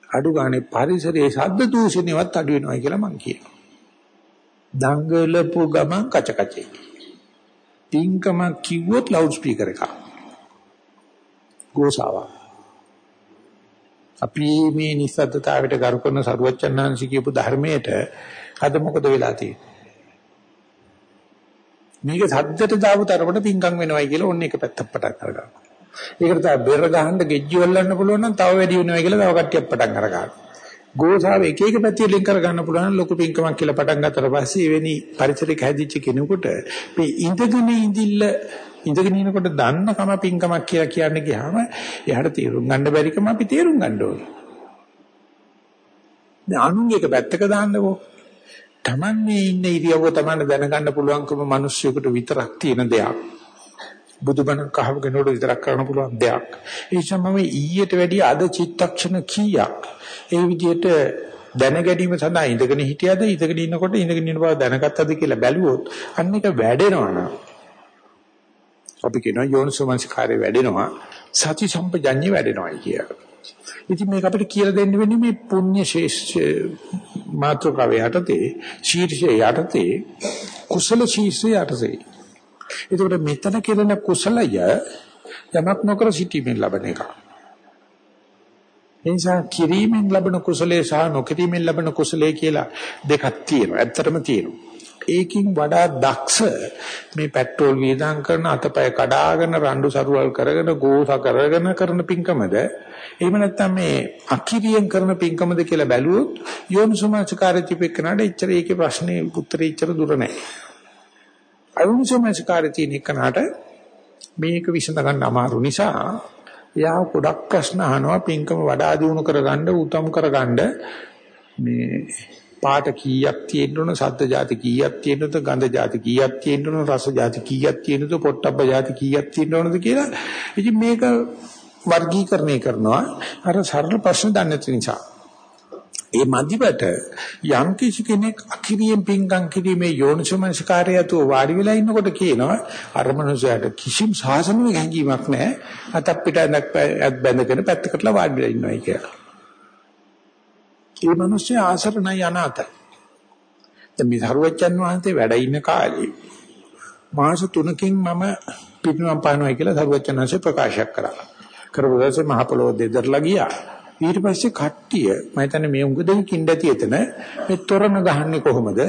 අඩු ගානේ පරිසරයේ ශබ්ද දූෂණයවත් අඩු වෙනවා කියලා මම කියනවා. දඟලපු ගමන් කච කචේ. තින්කම කිව්වොත් ලවුඩ් ස්පීකර් එකක්. ගෝසාව. අපි මේ නිස්සද්දතාවයට ගරු කරන සරුවච්චන්හන්සි කියපු ධර්මයට අද මොකද වෙලා තියෙන්නේ? මේක සද්දට දාපු තරමට පිංකම් වෙනවයි කියලා ඔන්න එක පැත්තක් පටන් අරගන්නවා. ඒකට තමයි බෙර ගහන්න ගෙජ්ජි වල්ලන්න පුළුවන් නම් තව වැඩි වෙනවා කියලා තව කට්ටියක් පටන් අරගන්නවා. ගෝසාව එක එක පැතිවලින් ලින්ක් කර ගන්න පුළුවන් ලොකු පිංකමක් කියලා පටන් ගත්තට පස්සේ එවැනි පරිසරයක හැදිච්ච කෙනෙකුට මේ ඉඳගෙන ඉඳිල්ල ඉඳගෙන ඉනකොට දන්න කම පිංකමක් කියලා කියන්න ගියාම එයාට තේරුම් ගන්න බැරිකම අපි තේරුම් ගන්න ඕනේ. දැන් අනුන් එක පැත්තක දාන්නකෝ. Taman මේ ඉන්න ඉරියව්ව Taman දැනගන්න පුළුවන්කම මිනිස්සුෙකුට විතරක් තියෙන දෙයක්. බුදුබණ කහවගෙනට විතරක් කරන්න පුළුවන් දෙයක්. ඒ නිසා මම ඊට වැඩිය අද චිත්තක්ෂණ කීයක් ඒ විදිහට දැන ගැනීම සඳහා ඉඳගෙන හිටියද ඉඳගෙන ඉන්නකොට ඉඳගෙන ඉන්න බව දැනගත්තද කියලා බැලුවොත් අන්න එක වැඩෙනවා නම් අපි කියනවා යෝනිසෝමනසිකාරය වැඩෙනවා සති සම්පජඤ්ඤය වැඩෙනවායි කියලා. ඉතින් මේක අපිට කියලා දෙන්න වෙන්නේ මේ පුණ්‍ය ශේෂ්ඨ මාත්‍රකාව යටතේ ශීර්ෂය යටතේ කුසල ශීර්ෂය යටතේ. ඒකට මෙතන කෙරෙන කුසලය යමක් නොකර සිටීමෙන් ලබන එකක්. ඒ නිසා කිරීමෙන් ලැබෙන කුසලයේ සහ නොකිරීමෙන් ලැබෙන කුසලයේ කියලා දෙකක් තියෙනවා. ඇත්තටම තියෙනවා. ඒකින් වඩා දක්ෂ මේ පෙට්‍රෝල් වියදම් කරන අතපය කඩාගෙන රණ්ඩු සරුවල් කරගෙන ගෝස කරගෙන කරන පින්කමද එහෙම නැත්නම් මේ අකිරියෙන් කරන පින්කමද කියලා බැලුවොත් යෝනිසෝමනසිකාරය තිබෙකනට එච්චර ඒකේ ප්‍රශ්නේ උත්තරේ එච්චර දුර නැහැ. අයෝනිසෝමනසිකාරය තියෙන එකනට මේක විසඳ ගන්න අමාරු නිසා යා ගොඩක් ප්‍රශ්න අහනවා පින්කම වඩා දියුණු කරගන්න උත්ම් කරගන්න. මේ පාට කීයක් තියෙන්න ඕන සද්ද જાති කීයක් තියෙන්න ඕනද ගඳ જાති කීයක් තියෙන්න ඕන රස જાති කීයක් තියෙන්න ඕනද පොට්ටබ්බ જાති කීයක් තියෙන්න ඕනද කියලා. ඉතින් මේක වර්ගීකරණය කරනවා. අර සරල ප්‍රශ්න දන්නේ නැති නිසා. ඒ මදිවට යම් කිසි කෙනෙක් අකිරියෙන් පිංගම් කිරීමේ යෝනිසමනස්කාරයතු වාඩි වෙලා ඉන්නකොට කියනවා අර මනුස්සයාට කිසිම සාසනික හැඟීමක් නැහැ අතක් පිට ඇත් බැඳගෙන පැත්තකටලා වාඩි වෙලා ඉන්නවයි කියලා. ඒ මනුස්සයා ආසරණයි අනාතයි. දැන් මේ සරුවච්චන් වහන්සේ වැඩ ඉන්න කාලේ මාස 3කින් මම පිටුනම් පානවා කියලා සරුවච්චන් වහන්සේ ප්‍රකාශ කරා. කරපුවාසේ මහ පොළොව දෙදරලා ගියා. ඊට පස්සේ කට්ටිය මම හිතන්නේ මේ උඟ දෙක කින්ද ඇති එතන මේ තොරණ ගහන්නේ කොහොමද?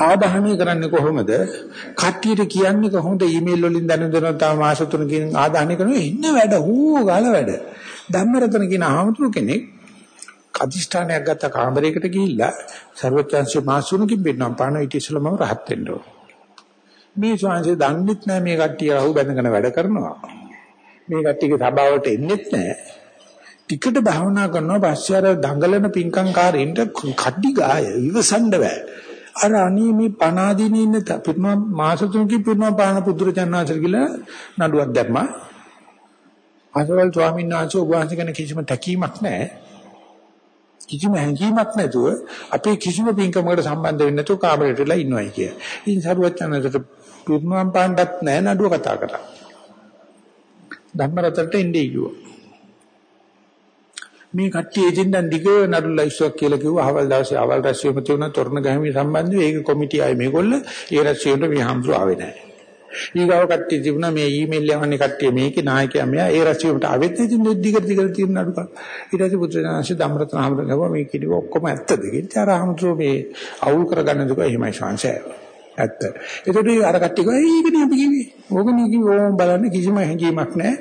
ආදාහනය කරන්නේ කොහොමද? කට්ටියට කියන්නේ කොහොමද? ඊමේල් වලින් දැනුම් දෙනවා තව මාස තුනකින් ආදාහනය කරනවා. ඉන්න වැඩ හූ ගාල වැඩ. ධම්මරතන කියන ආමතුරු කෙනෙක් අධිෂ්ඨානයක් ගත්ත කාමරයකට ගිහිල්ලා ਸਰවඥාන්සේ මාසුණකින් බෙන්නම් පාන ඊට ඉස්සෙල්ලාම රහත් වෙන්න ඕන. මේ ශාංශය දන්නෙත් නැහැ මේ කට්ටිය අහු බැඳගෙන වැඩ කරනවා. මේ කට්ටියගේ සභාවට එන්නෙත් නැහැ ටිකට භාවනා කරනවා පස්සේ අර දඟලන පිංකම් කාරයින්ට කඩි ගාය ඉවසන්න බෑ. අර අනී මේ පනාදීන ඉන්න පිරුණා මාස තුනකින් පිරුණා පාන පුදුරචන්නාසර කියලා නඩුවක් දැම්මා. අසවල් ස්වාමීන් වහන්සේ ඔබ වහන්සේ ගැන කිසිම තැකීමක් නැහැ. කිසිම හැඟීමක් නැතුව අපේ කිසිම පින්කමකට සම්බන්ධ වෙන්නේ නැතුව කාමරේට වෙලා ඉන්නවයි කිය. ඉතින් සරුවචනන්දට පිරුණාම් පාණ්ඩත් නැහැ නඩුව කතා කරා. ධම්මරතට එන්නේ කිව්වා. මේ කට්ටිය එදින්දන් දිග නඩු ලයිස්ට්ුවක් කියලා කිව්වා අවල් දවසේ අවල් රැස්වීම තියුණා තොරණ ගැහිමි සම්බන්ධව ඒක කොමිටිය ආයේ මේගොල්ල ඒ රැස්වීමට මේ හම්සු ආවේ නැහැ. ඊගාව කට්ටිය තිබුණා මේ ඊමේල් යවන්නේ කට්ටිය මේකේ නායකයා මෙයා ඒ රැස්වීමට ආවෙත් ඉතින් දිගට දිගට තියෙන නඩු කා. ඊට පස්සේ පුත්‍රයන්ාංශ ධම්රතන හමුදුන ගාව මේ කිඩි ඔක්කොම ඇත්තද කියලා අර හමුදුර මේ අවුල් කරගන්න දුක එහෙමයි ශාංශය. ඇත්ත. ඒකට අර කට්ටිය කිව්වා ඒකනේ අපි කිව්වේ. ඕකනේ කිව්වේ ඕම් බලන්න කිසිම හැඟීමක් නැහැ.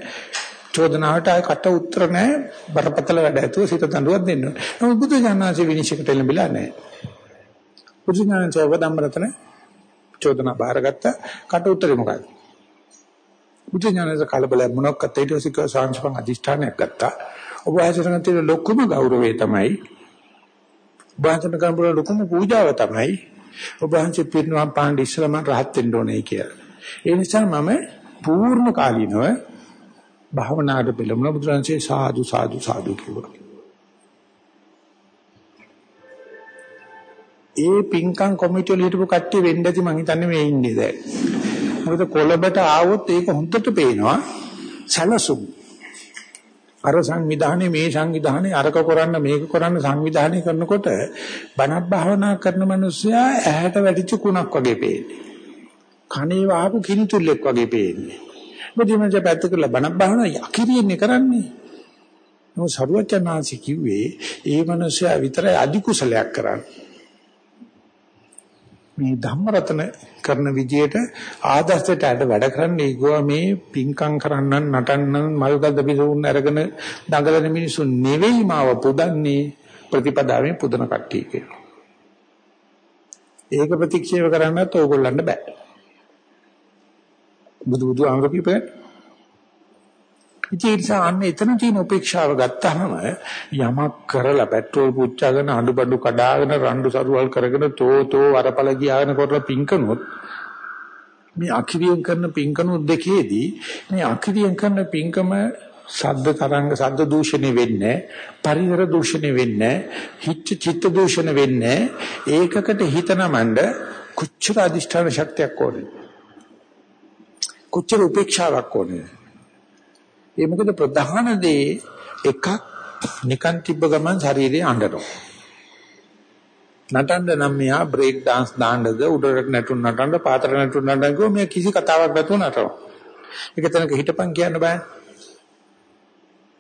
චෝදනාවට ආය කට උත්තර නැහැ බරපතල වැඩ ඇතුව සිත දඬුවම් දෙන්න ඕනේ. නමුත් බුදු ඥානසේ විනිශ්චයකට එළඹිලා නැහැ. බුදු ඥානසේ වදම්බරතන චෝදනා බාරගත්ත කට උත්තරේ මොකක්ද? බුදු ඥානසේ කලබල මොනක්වත් ඊට පස්සේ කව සාංශපන් අදිෂ්ඨානයක් ගත්තා. ඔබ ආශ්‍රණ තියෙන ලොකුම ගෞරවය තමයි ඔබ ආශ්‍රණ කරන ලොකුම පූජාව තමයි ඔබ ආශ්‍රණ පිරිනවම් පාණ්ඩ ඉස්සලම රහත් වෙන්න ඕනේ කියලා. ඒ නිසා මම පූර්ණ කාලීනව භාවනාවට පෙළඹුණ බුදුරජාණන්සේ සාදු සාදු සාදු කිව්වා. ඒ පින්කම් කොමිටිය වල හිටපු කට්ටිය වෙන්න ඇති මං හිතන්නේ මේ ඉන්නේ දැන්. මොකද කොළඹට ආවොත් ඒක හොඳට පේනවා සැලසුම්. අර සංවිධානයේ මේ සංවිධානයේ අරක කරන්න මේක කරන්න සංවිධානය කරනකොට බණක් භාවනා කරන මිනිස්සයා ඇහැට වැටිච්ච කුණක් වගේ පේන්නේ. කනේ වහපු කිනිතුල්ලෙක් වගේ පේන්නේ. බුද්ධිමත්ය පැත්ත කරලා බණක් බහන යකිරියන්නේ කරන්නේ. නෝ සරුවචනාංශ කිව්වේ ඒ මනුස්සයා විතරයි අධි කුසලයක් කරන්නේ. මේ ධම්මරතන කරන විදියට ආදර්ශයට අඩ වැඩ කරන්නේ ගෝවා මේ පිංකම් කරන්නන් නටන්නන් මල්ගල් දපිසුන් අරගෙන දඟලන මිනිස්සු නෙවෙයි මාව පුදන්නේ ප්‍රතිපදාවෙන් පුදන කට්ටිය කියලා. ඒක ප්‍රතික්ෂේප කරන්නත් ඕගොල්ලන්ට බෑ. බුදු බුදු අංග කිපේ. ඉතින් ඒ නිසා අන්න එතන තියෙන උපේක්ෂාව ගත්තාම යමක් කරලා පෙට්‍රෝල් පුච්චාගෙන අඬබඩු කඩාගෙන රණ්ඩු සරුවල් කරගෙන තෝතෝ වරපල ගියාගෙන කරලා පිංකනොත් මේ අකිරියෙන් කරන පිංකනොත් දෙකේදී මේ අකිරියෙන් කරන පිංකම ශබ්ද තරංග ශබ්ද දූෂණය වෙන්නේ පරිසර දූෂණය වෙන්නේ හිත චිත්ත දූෂණ වෙන්නේ ඒකකට හිතනමඬ කුච්චර අධිෂ්ඨාන ශක්තියක් ඕනේ කොච්චර උපේක්ෂාවක් ඕනේ. ඒ මොකද ප්‍රධාන දේ එකක් නිකන් තිබ්බ ගමන් ශරීරයේ අඬනවා. නටන්න නම් මෙයා බ්‍රේක් dance දාන්නද උඩරට නැටුම් නටන්න පාතර නැටුම් නටන්න කිව්ව මේ කිසි කතාවක් නැතුව නටනවා. ඒක තැනක හිටපන් කියන්න බෑ.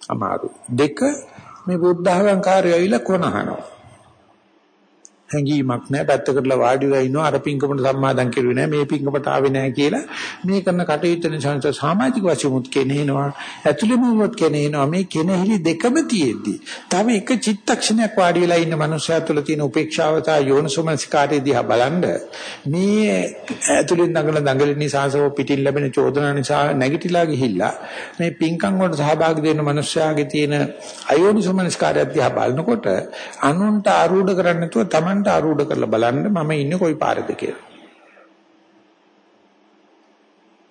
අමාරු. දෙක මේ බුද්ධ අහංකාරය ඇවිල්ලා කොනහනවා. හැඟීමක් නැහැ පැත්තකටලා වාඩි වෙලා ඉන්නවා. අර පිංකමට සම්මාදම් කෙරුවේ නැහැ මේ පිංකමට ආවේ නැහැ කියලා මේ කරන කටයුත්ත නිසා සමාජික වශයෙන් කෙනේනවා ඇතුළෙමුත් කෙනේනවා මේ කෙනෙහිලි දෙකම තියෙද්දි තව එක චිත්තක්ෂණයක් වාඩි වෙලා ඉන්න මනුස්සයා තුළ තියෙන උපේක්ෂාව තා යෝනිසෝමනසිකාරය දිහා බලන්න මේ ඇතුළෙන් දඟල දඟලින් නිසාසව පිටින් ලැබෙන චෝදනා නිසා නැගිටලා ගිහිල්ලා මේ පිංකම් වලට සහභාගී වෙන මනුස්සයාගේ තියෙන අයෝනිසෝමනසිකාරය දිහා බලනකොට අනුන්ට ආරූඪ කරන්නේ නැතුව Taman Tamanට ආරූඪ කරලා බලන්න මම ඉන්නේ කොයි පාරේද කියලා.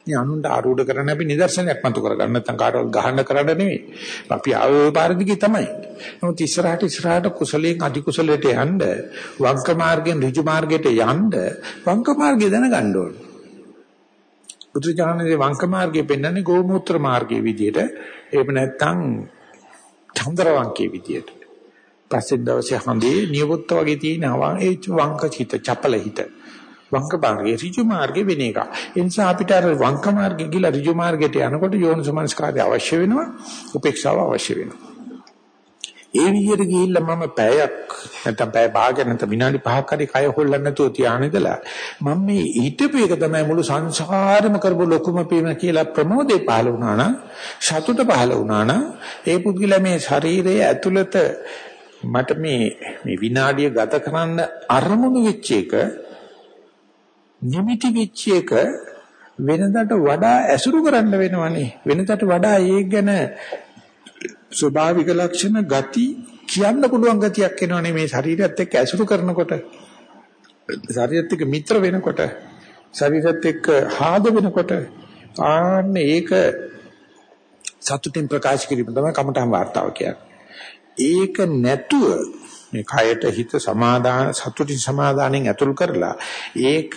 මේ අනුන්ට ආරූඪ කරන්න අපි නිදර්ශනයක් මතු කරගන්න නැත්නම් කාටවත් ගහන්න කරන්න නෙවෙයි. අපි ආවේ පාරදිගේ තමයි. නමුත් ඉස්සරහට ඉස්සරහට කුසලයෙන් අධි කුසලයට යන්න වංක මාර්ගයෙන් ඍජු මාර්ගයට යන්න වංක මාර්ගය දැනගන්න ඕනේ. බුදුචානන්සේ වංක මාර්ගය පෙන්වන්නේ ගෝමූත්‍ර මාර්ගයේ විදියට. එහෙම නැත්නම් චන්ද්‍රවංකයේ විදියට. පස්සේ දවසේ හඳේ නියපොත්ත වගේ තියෙන ඒ වංක හිත, චපල හිත. වංක මාර්ගයේ ඍජු මාර්ගේ වෙන එක. ඒ නිසා අපිට අර වංක මාර්ගේ ගිහලා ඍජු මාර්ගයට යනකොට යෝනිසමනස්කාරය අවශ්‍ය වෙනවා, උපේක්ෂාව අවශ්‍ය වෙනවා. ඒ විදිහට ගිහිල්ලා මම පැයක් නැත්නම් පැය භාගයක් නැත්නම් විනාඩි 5ක් හරි කය හොල්ලන්න නැතුව තියාන ඉඳලා මම මේ හිතපු එක තමයි මුළු සංසාරෙම කරපු ලොකුම පීම කියලා ප්‍රමෝදේ පහල වුණා නම් සතුට පහල වුණා නම් ඒ පුද්ගලයා මේ ශරීරයේ ඇතුළත මට මේ මේ විනාඩිය ගත කරන්න අරමුණු වෙච්ච එක නිමිටි වෙච්ච එක වෙනදට වඩා ඇසුරු කරන්න වෙනවනේ. වෙනදට වඩා ඒක ගැන ස්වභාවික ලක්ෂණ ගති කියන්න පුළුවන් ගතියක් එනවනේ මේ ශරීරයත් එක්ක ඇසුරු කරනකොට. ශරීරයත් එක්ක මිත්‍ර වෙනකොට ශරීරයත් එක්ක ආද වෙනකොට. ආන්න ඒක සතුටින් ප්‍රකාශ කිරීම තමයි කමඨම් වාර්තාව කියන්නේ. ඒක නැතුව මේ කයට හිත සමාදාන සතුටින් සමාදානෙන් ඇතුල් කරලා ඒක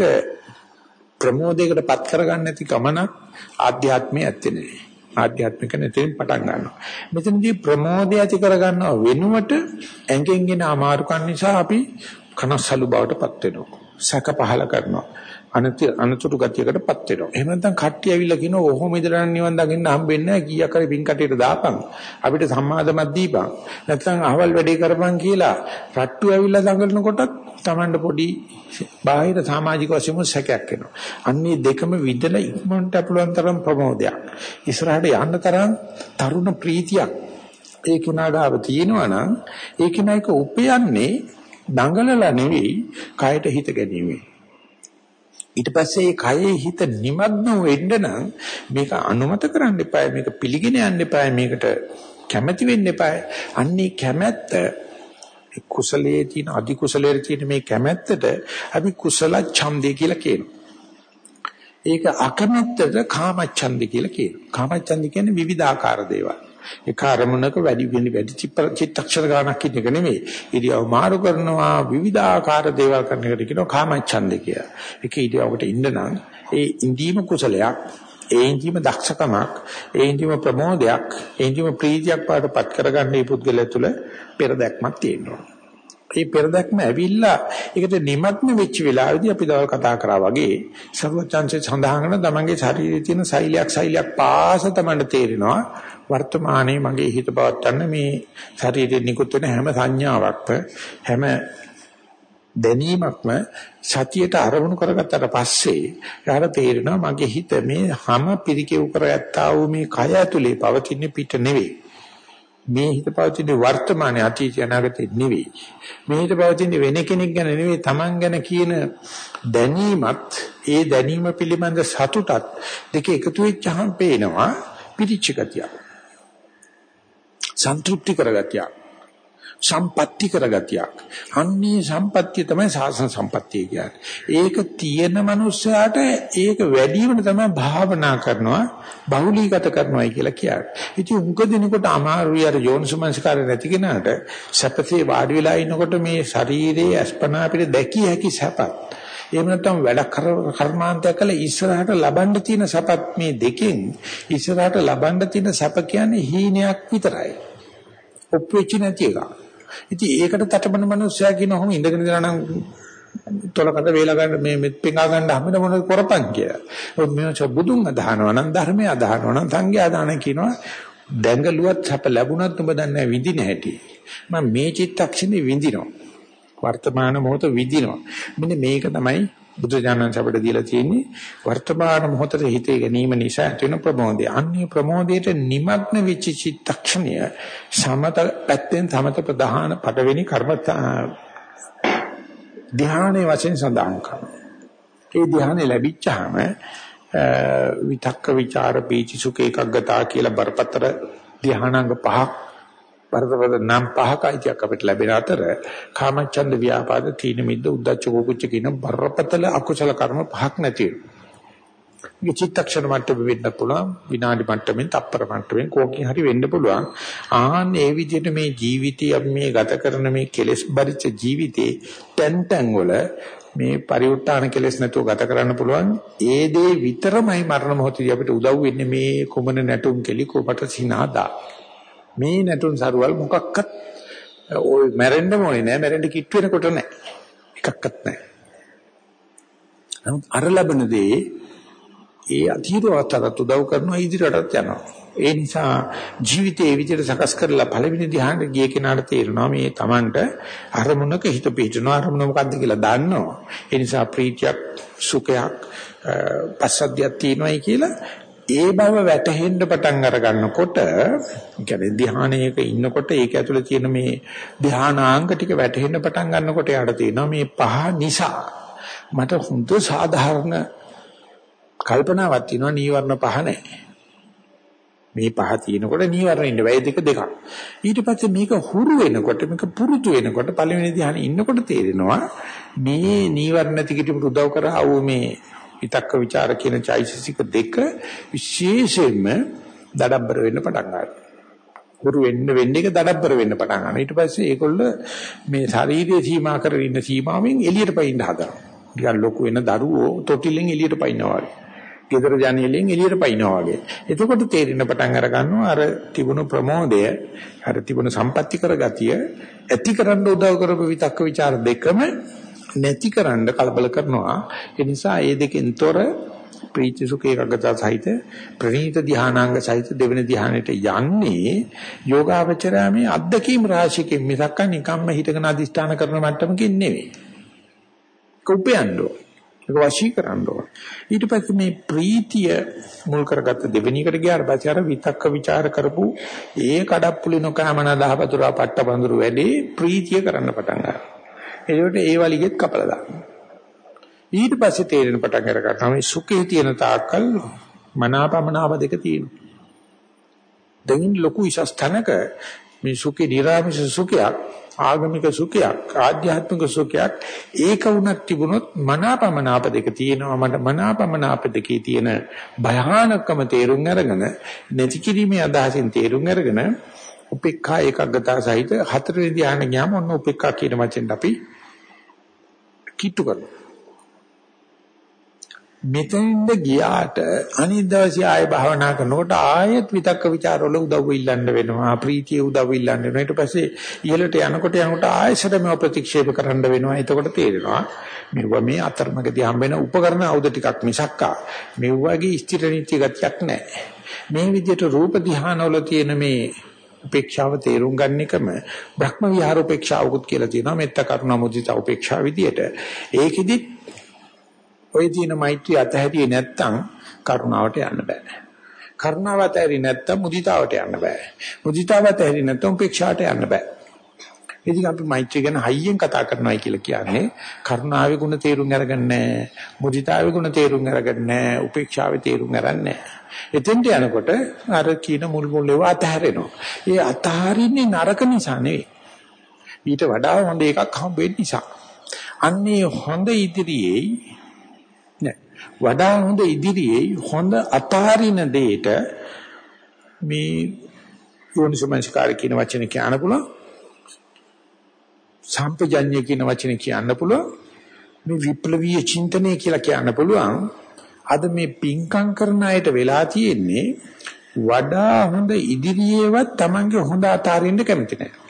ප්‍රමෝදයකටපත් කරගන්න නැති ගමනක් ආධ්‍යාත්මයේ ඇත්තේ නෑ. ආධ්‍යාත්මික නැතිනම් පටන් ගන්නවා. මෙතනදී ප්‍රමෝදය ඇති කරගන්නව වෙනුවට ඇඟෙන් එන අමාරුකම් නිසා අපි කනස්සලු බවටපත් වෙනවා. සැක පහල කරනවා. අනතුරු ගතියකටපත් වෙනවා. එහෙම නැත්නම් කට්ටිය ඇවිල්ලා කියනවා ඔහොම ඉදරන් නිවන් දකින්න හම්බෙන්නේ නැහැ කීයක් හරි පින් කටියට දාපන්. අපිට සම්මාදමක් දීපන්. නැත්නම් අහවල් වැඩේ කරපන් කියලා රට්ටු ඇවිල්ලා දඟලනකොටත් Tamanda පොඩි බාහිර සමාජික වශයෙන් සැකයක් එනවා. අන්නේ දෙකම විදලා ඉක්මනට පුළුවන් තරම් ප්‍රමෝදයක්. ඉස්සරහට යන්න තරම් තරුණ ප්‍රීතියක් ඒ කෙනාගාව තියෙනවා නම් ඒ කෙනා එක උපයන්නේ දඟලලා නෙවෙයි කයට හිත ගැනීමෙන්. ඊට පස්සේ ඒ කයේ හිත නිමග්න වෙන්න නම් මේක අනුමත කරන්න එපා මේක පිළිගෙන යන්න එපා මේකට කැමැති වෙන්න එපා අන්නේ කැමැත්ත කුසලයේ තියෙන අධි කුසලයේ තියෙන මේ කැමැත්තට අපි කුසල ඡන්දය කියලා කියනවා. ඒක අකමැත්තට කාමච්ඡන්දය කියලා කියනවා. කාමච්ඡන්දය කියන්නේ විවිධාකාර දේවල්. ඒ කාර්මුණක වැඩි වෙන වැඩි චිත්තක්ෂර ගානක් ඉන්න එක නෙමෙයි. ඉරියව් මාරු කරනවා විවිධාකාර දේවල් කරන එකට කියනවා කාමච්ඡන්දය කියලා. ඒක ඉරියව්වට ඉන්න නම් ඒ ඉඳීම කුසලයක් ඒ ඉඳීම දක්ෂකමක් ඒ ඉඳීම ප්‍රමෝදයක් ඒ ඉඳීම ප්‍රීතියක් පාටපත් කරගන්න මේ පුද්ගලයා තුළ පෙර දැක්මක් තියෙනවා. ඒ පෙර දැක්ම ඇවිල්ලා ඒකට නිමග්න වෙච්ච වෙලාවේදී අපි දවල් කතා කරා වගේ සර්වචන්සේ සඳහන් කරන තමන්ගේ ශරීරයේ තියෙන සෛලයක් සෛලයක් පාස තමන්ට තේරෙනවා වර්තමානයේ මගේ හිත පවත්තන්න මේ ශරීරයේ නිකුත් වෙන හැම සංඥාවක්ම හැම දැනීමක්ම සතියට අරමුණු කරගත්තට පස්සේ යාර තේරෙනවා මගේ හිත මේ හැම පිරිකෙව් කරගත්තා වූ මේ කය ඇතුලේ පවතින පිට නෙවෙයි මේ හිත පවතින වර්තමානයේ අතීත අනාගතේ නෙවෙයි. මේ හිත පවතින වෙන කෙනෙක් ගැන නෙවෙයි Taman ගැන කියන දැනීමත් ඒ දැනීම පිළිබඳ සතුටත් දෙක එකතු වෙච්චහම පේනවා පිටිච්ච ගතිය. සන්තුෂ්ටි කරගතියක්. සම්පatti කරගතියක්. අන්නේ සම්පත්තිය තමයි සාසන සම්පත්තිය කියන්නේ. ඒක තියෙන මනුස්සයාට ඒක වැඩිවම තමයි භාවනා කරනවා, බහුලීගත කරනවායි කියලා කියන්නේ. ඉතින් උඟ දිනකොට අමාරුයි අර යෝනිසමංස්කාරය නැති කෙනාට සැපසේ වාඩි වෙලා ඉනකොට මේ ශරීරයේ අස්පනා අපිට දැකිය හැකි සැපත් එහෙම නැත්නම් වැඩ කර්මාන්තයක් කළ ඉස්සරහට ලබන්න තියෙන සපත් මේ දෙකෙන් ඉස්සරහට ලබන්න තියෙන සැප කියන්නේ හීනයක් විතරයි. ඔප්පෙච්ච නැති එකක්. ඉතින් ඒකට තටමන මිනිස්සයා කියනවම ඉඳගෙන ඉඳලා නම් තොලකට වේලා ගන්න මේ මෙත් පෙඟා ගන්න හැමද මොනවද කරපන් කියලා. ඔය මේ බුදුන් අදහනවා නම් ධර්මය අදහනවා නම් සංඝයා අදහන කියනවා දැඟලුවත් සැප ලැබුණත් ඔබ දන්නේ විඳින හැටි. මම මේ චිත්තක්ෂණේ විඳිනවා. වර්තමාන මොහොත විඳිනවා. මෙන්න මේක තමයි බුදු දානන්ත අපිට දීලා තියෙන්නේ වර්තමාන මොහොතේ හිතේ ගැනීම නිසා ඇතිවන ප්‍රමෝදය. අන්නේ ප්‍රමෝදයට নিমগ্ন වෙච්ච චිත්තක්ෂණය සමත පැත්තෙන් සමත ප්‍රධාන පඩවෙනි කර්ම ධානයේ වශයෙන් සඳහන් කරනවා. ඒ ධානය ලැබිච්චාම විතක්ක ਵਿਚාර පීචි සුඛ එකක් ගතා කියලා බරපතල ධානාංග පහක් වරදවද නම් පහක අයිතියක් අපිට ලැබෙන අතර කාමච්ඡන්ද ව්‍යාපාද තීන මිද්ද උද්ධච්ච කුකුච්ච කියන බරපතල අකුසල කර්ම පහක් නැති මේක චිත්තක්ෂණ මට්ටමේ වෙන්න පුළුවන් විනාඩි මට්ටමින් තප්පර මට්ටමින් කෝකින් හරි වෙන්න පුළුවන්. ආන් ඒ විදිහට මේ ජීවිතය අපි මේ ගත කරන මේ කෙලෙස් බරිච්ච ජීවිතේ තැන් තැන් වල මේ පරිඋත්තාන කෙලෙස් නැතුව ගත කරන්න පුළුවන්. ඒ දේ විතරමයි මරණ මොහොතදී අපිට උදව් වෙන්නේ මේ කුමන නැටුම් කෙලි කොපට සිනාදා. මේ නැටුම් සරුවල් මොකක්වත් ඔය මැරෙන්න ඕනේ නෑ මැරෙන්න කිට් වෙනකොට නෑ එකක්වත් නෑ නමුත් අර ලැබෙන දේ ඒ අතීතවතට උදව් කරනවා ඉදිරියටත් යනවා. ඒ නිසා ජීවිතේ විදිහට සකස් කරලා පළවෙනි ධ්‍යානෙට ගිය කෙනාට තේරෙනවා මේ Tamanට අරමුණක හිත පිහිටනවා අරමුණ මොකද්ද කියලා දන්නවා. ඒ නිසා ප්‍රීතියක් සුඛයක් පස්සද්ධියක් තියෙනවායි කියලා ඒ බව වැටහෙන්න පටන් අර ගන්නකොට කියන්නේ ධ්‍යානයක ඉන්නකොට ඒක ඇතුළේ තියෙන මේ ධ්‍යානාංග ටික වැටහෙන්න පටන් ගන්නකොට යාට තියෙනවා මේ පහ නිසා මට හොඳ සාධාරණ කල්පනාවක් තියෙනවා නීවරණ පහ නැහැ. මේ පහ තියෙනකොට නීවරණ ඉන්න බෑ දෙක දෙකක්. ඊට පස්සේ මේක හුරු වෙනකොට මේක පුරුදු වෙනකොට පළවෙනි ධ්‍යානෙ ඉන්නකොට තේරෙනවා මේ නීවරණ ටිකට උදව් කරා වූ මේ විතක්ක ਵਿਚාර කියන චෛසික දෙක විශේෂයෙන්ම දඩබ්බර වෙන්න පටන් ගන්නවා. හුරු වෙන්න වෙන්න එක දඩබ්බර වෙන්න පටන් ගන්නවා. ඊට පස්සේ ඒගොල්ල මේ ශාරීරිය සීමා කරගෙන ඉන්න සීමාවෙන් එළියට පයින්න හදනවා. නිකන් ලොකු වෙන දරුවෝ තොටිලෙන් එළියට පයින්නවා වගේ. ගෙදර ජනේලෙන් එළියට පයින්නවා වගේ. එතකොට තේරෙන පටන් අර ගන්නවා අර තිබුණු ප්‍රමෝදය, අර තිබුණු සම්පatti කරගතිය ඇති කරන්න උදව් කරපු විතක්ක ਵਿਚාර දෙකම නැතිකරන්න කලබල කරනවා. ඒ නිසා මේ දෙකෙන් තොර ප්‍රීති සුඛ ඒකගත සහිත ප්‍රණීත ධානාංග සහිත දෙවෙනි ධානයට යන්නේ යෝගාවචරය මේ අද්දකීම් රාශියකින් මිසක් නිකම්ම හිතගෙන අදිස්ථාන කරන මට්ටමකින් නෙවෙයි. කුපයන්ඩෝ ඒක වශී කරන්න ඕන. ඊට පස්සේ මේ ප්‍රීතිය මුල් කරගත්ත දෙවෙනි එකට ගියාට පස්සේ අර විතක්ක ਵਿਚාර කරපු ඒ කඩප්පුලි නොකෑමන දහවතුරා පට්ටබඳුරු වැඩි ප්‍රීතිය කරන්න පටන් ගන්නවා. ඒකට ඒ වලිගෙත් කපලා දානවා. ඊට පස්සේ තේරෙන පටන් අර ගන්නවා මේ සුඛේ තියෙන තාක්කල් මනාපමනාප දෙක තියෙනවා. දැන් ලොකු ඉසස්තනක මේ සුඛේ නිරාමිෂ සුඛයක් ආගමික සුඛයක් ආධ්‍යාත්මික සුඛයක් ඒක වුණත් තිබුණොත් මනාපමනාප දෙක තියෙනවා මට මනාපමනාප දෙකේ තියෙන භයානකම තේරුම් අරගෙන නැති කිරීමේ අදහසින් තේරුම් අරගෙන උපේක්ඛා ඒකග්ගතා සහිත හතරවෙනි ධ්‍යාන ගියාම ඔන්න උපේක්ඛා කියන වචෙන් අපි කිට්ටු කරනවා. මෙතෙන්ද ගියාට අනිත් දවසේ ආයෙ භාවනා කරනකොට ආයෙත් විතක්ක ਵਿਚාර වල උදව් ඉල්ලන්න වෙනවා ප්‍රීතිය උදව් ඉල්ලන්න වෙනවා. ඊට පස්සේ ඉහළට යනකොට යනකොට ආයෙසට මේව ප්‍රතික්ෂේප කරන්න වෙනවා. එතකොට තේරෙනවා මෙවුවා මේ අතරමඟදී හම්බ වෙන උපකරණ ආයුධ ටිකක් මිසක්කා මෙවුවාගේ ස්ථිර නිත්‍ය ගතියක් නැහැ. මේ විදිහට රූප ධානවල තියෙන මේ උපේක්ෂාව තේරුම් ගන්න එකම බ්‍රහ්ම විහාර උපේක්ෂාවකුත් කියලා තියෙනවා මෙත්ත කරුණා මුදිතා උපේක්ෂා විදියට ඒකෙදි ඔය තියෙන මෛත්‍රිය අතහැරියේ නැත්තම් කරුණාවට යන්න බෑ. කරුණාව අතහැරියේ නැත්තම් මුදිතාවට යන්න බෑ. මුදිතාව අතහැරියේ නැත්තම් උපේක්ෂාවට යන්න බෑ. ඉතින් අපි මෛත්‍රිය ගැන හයියෙන් කතා කරනවායි කියලා කියන්නේ කරුණාවේ ගුණ තේරුම් අරගන්නේ නැහැ. මුදිතාවේ ගුණ තේරුම් අරගන්නේ නැහැ. උපේක්ෂාවේ තේරුම් අරන්නේ එතෙන්ට යනකොට අර කීන මුල් මුල් ඒවා අතහැරෙනවා. ඒ අතහරින්නේ නරක නිසා නෙවෙයි. ඊට වඩා හොඳ එකක් හම්බ වෙන්න නිසා. අන්නේ හොඳ ඉදිරියේ වඩා හොඳ ඉදිරියේ හොඳ අතාරින දෙයට මේ යෝනිසමංස්කාර කියන වචනේ කියන්න පුළුවන් සම්පජඤ්ඤය කියන වචනේ කියන්න පුළුවන් මේ විප්ලවීය චින්තනය කියලා කියන්න පුළුවන් අද මේ පිංකම් කරන අයට වෙලා තියෙන්නේ වඩා හොඳ ඉදිරියේවත් Tamange හොඳ අතාරින්න කැමති නැහැ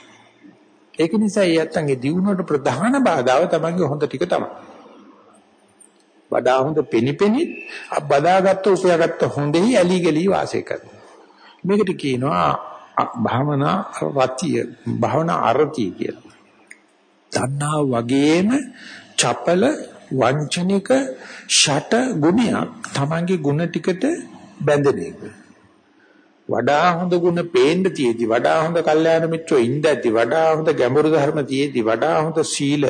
ඒක නිසා ඒ යත්තන්ගේ දියුණුවට ප්‍රධාන බාධාව Tamange හොඳ ටික තමයි වඩා හොඳ පෙනිපෙනිත් බදාගත්ත උපයාගත්ත හොඳෙහි ඇලි ගලි වාසය කරනවා. මේකට කියනවා භාවනා රතිය භාවනා අරතිය කියලා. තණ්හා වගේම චපල වංචනික ෂට ගුණයක් Tamange ගුණ ටිකට බැඳෙන එක. වඩා හොඳ ගුණ පේන්න තියෙදි වඩා හොඳ කල්යාණ මිත්‍රෝ ඉඳද්දි වඩා හොඳ ගැඹුරු ධර්ම තියෙදි වඩා හොඳ සීල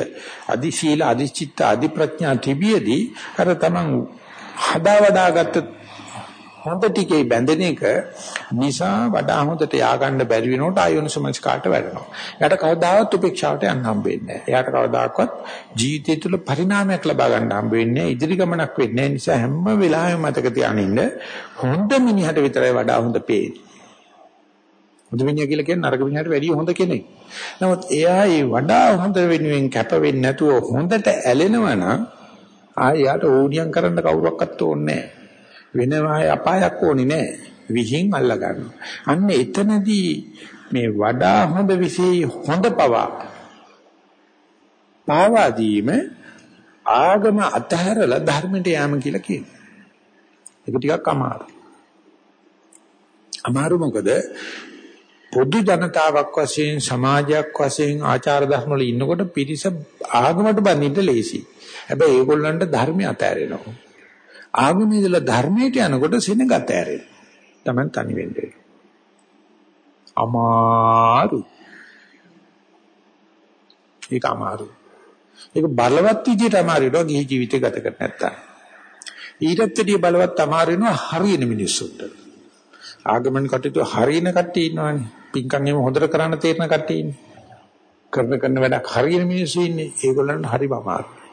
අදි සීල අදි චිත්ත අදි ප්‍රඥා තිබියදී අර තමන් හදා වඩාගත් හොඳ ටිකේ බැඳෙන එක නිසා වඩා හොඳට ය아가න්න බැරි වෙනකොට ආයෝනිසමස් කාට වැඩනවා. එයාට කවදාවත් උපේක්ෂාවට යන්න හම්බෙන්නේ නැහැ. එයාට කවදාකවත් ජීවිතය තුළ පරිණාමයක් ලබා ගන්න හම්බ වෙන්නේ නැහැ. ඉදිරි ගමනක් වෙන්නේ නැහැ. නිසා හැම වෙලාවෙම මතක තියාගන්න හොඳ මිනිහට විතරයි වඩා හොඳ පේන්නේ. හොඳ මිනිහා කියලා කියන්නේ නරක මිනිහට වැඩිය හොඳ කෙනෙක්. නමුත් එයා ඒ වඩා හොඳ වෙනුවෙන් කැප වෙන්නේ නැතුව හොඳට ඇලෙනවා නම් ආයෙත් ඕනියම් කරන්න කවුරක්වත් ඕනේ නැහැ. වෙනවා අපායක් ඕනේ නැහැ. විහිං අල්ල ගන්නවා. අන්න එතනදී මේ වඩා හොඳ විශේෂ හොඳ පවා පාවා දීම ආගම අතහැරලා ධර්මයට යෑම කියලා කියනවා. ඒක ටිකක් අමාරුයි. අමාරු මොකද පොදු ජනතාවක් වශයෙන් සමාජයක් වශයෙන් ආචාර ධර්ම වල ඉන්නකොට පිරිස ආගමට බඳින්න ලේසි. හැබැයි ඒගොල්ලන්ට ධර්මය අතහැරෙනවා. ආගමේ ඉඳලා ධර්මයට යනකොට සෙනගත ඇරෙනවා. Taman තනි වෙන්නේ. අමාරු. ඒක අමාරු. ඒක බලවත් විදියට අමාරු නෝ ගිහි ජීවිතය ගත කර නැත්තම්. ඊටත් වැඩිය බලවත් අමාරු වෙනවා හරියන මිනිස්සුන්ට. ආගමන කටයුතු හරියන කට්ටිය ඉන්නවනේ. පින්කම් එහෙම හොඳට කරන්න තේරෙන කට්ටිය ඉන්නේ. කරන කරන වැඩක් හරියන මිනිස්සු ඉන්නේ. ඒගොල්ලන්ට හරිම අමාරුයි.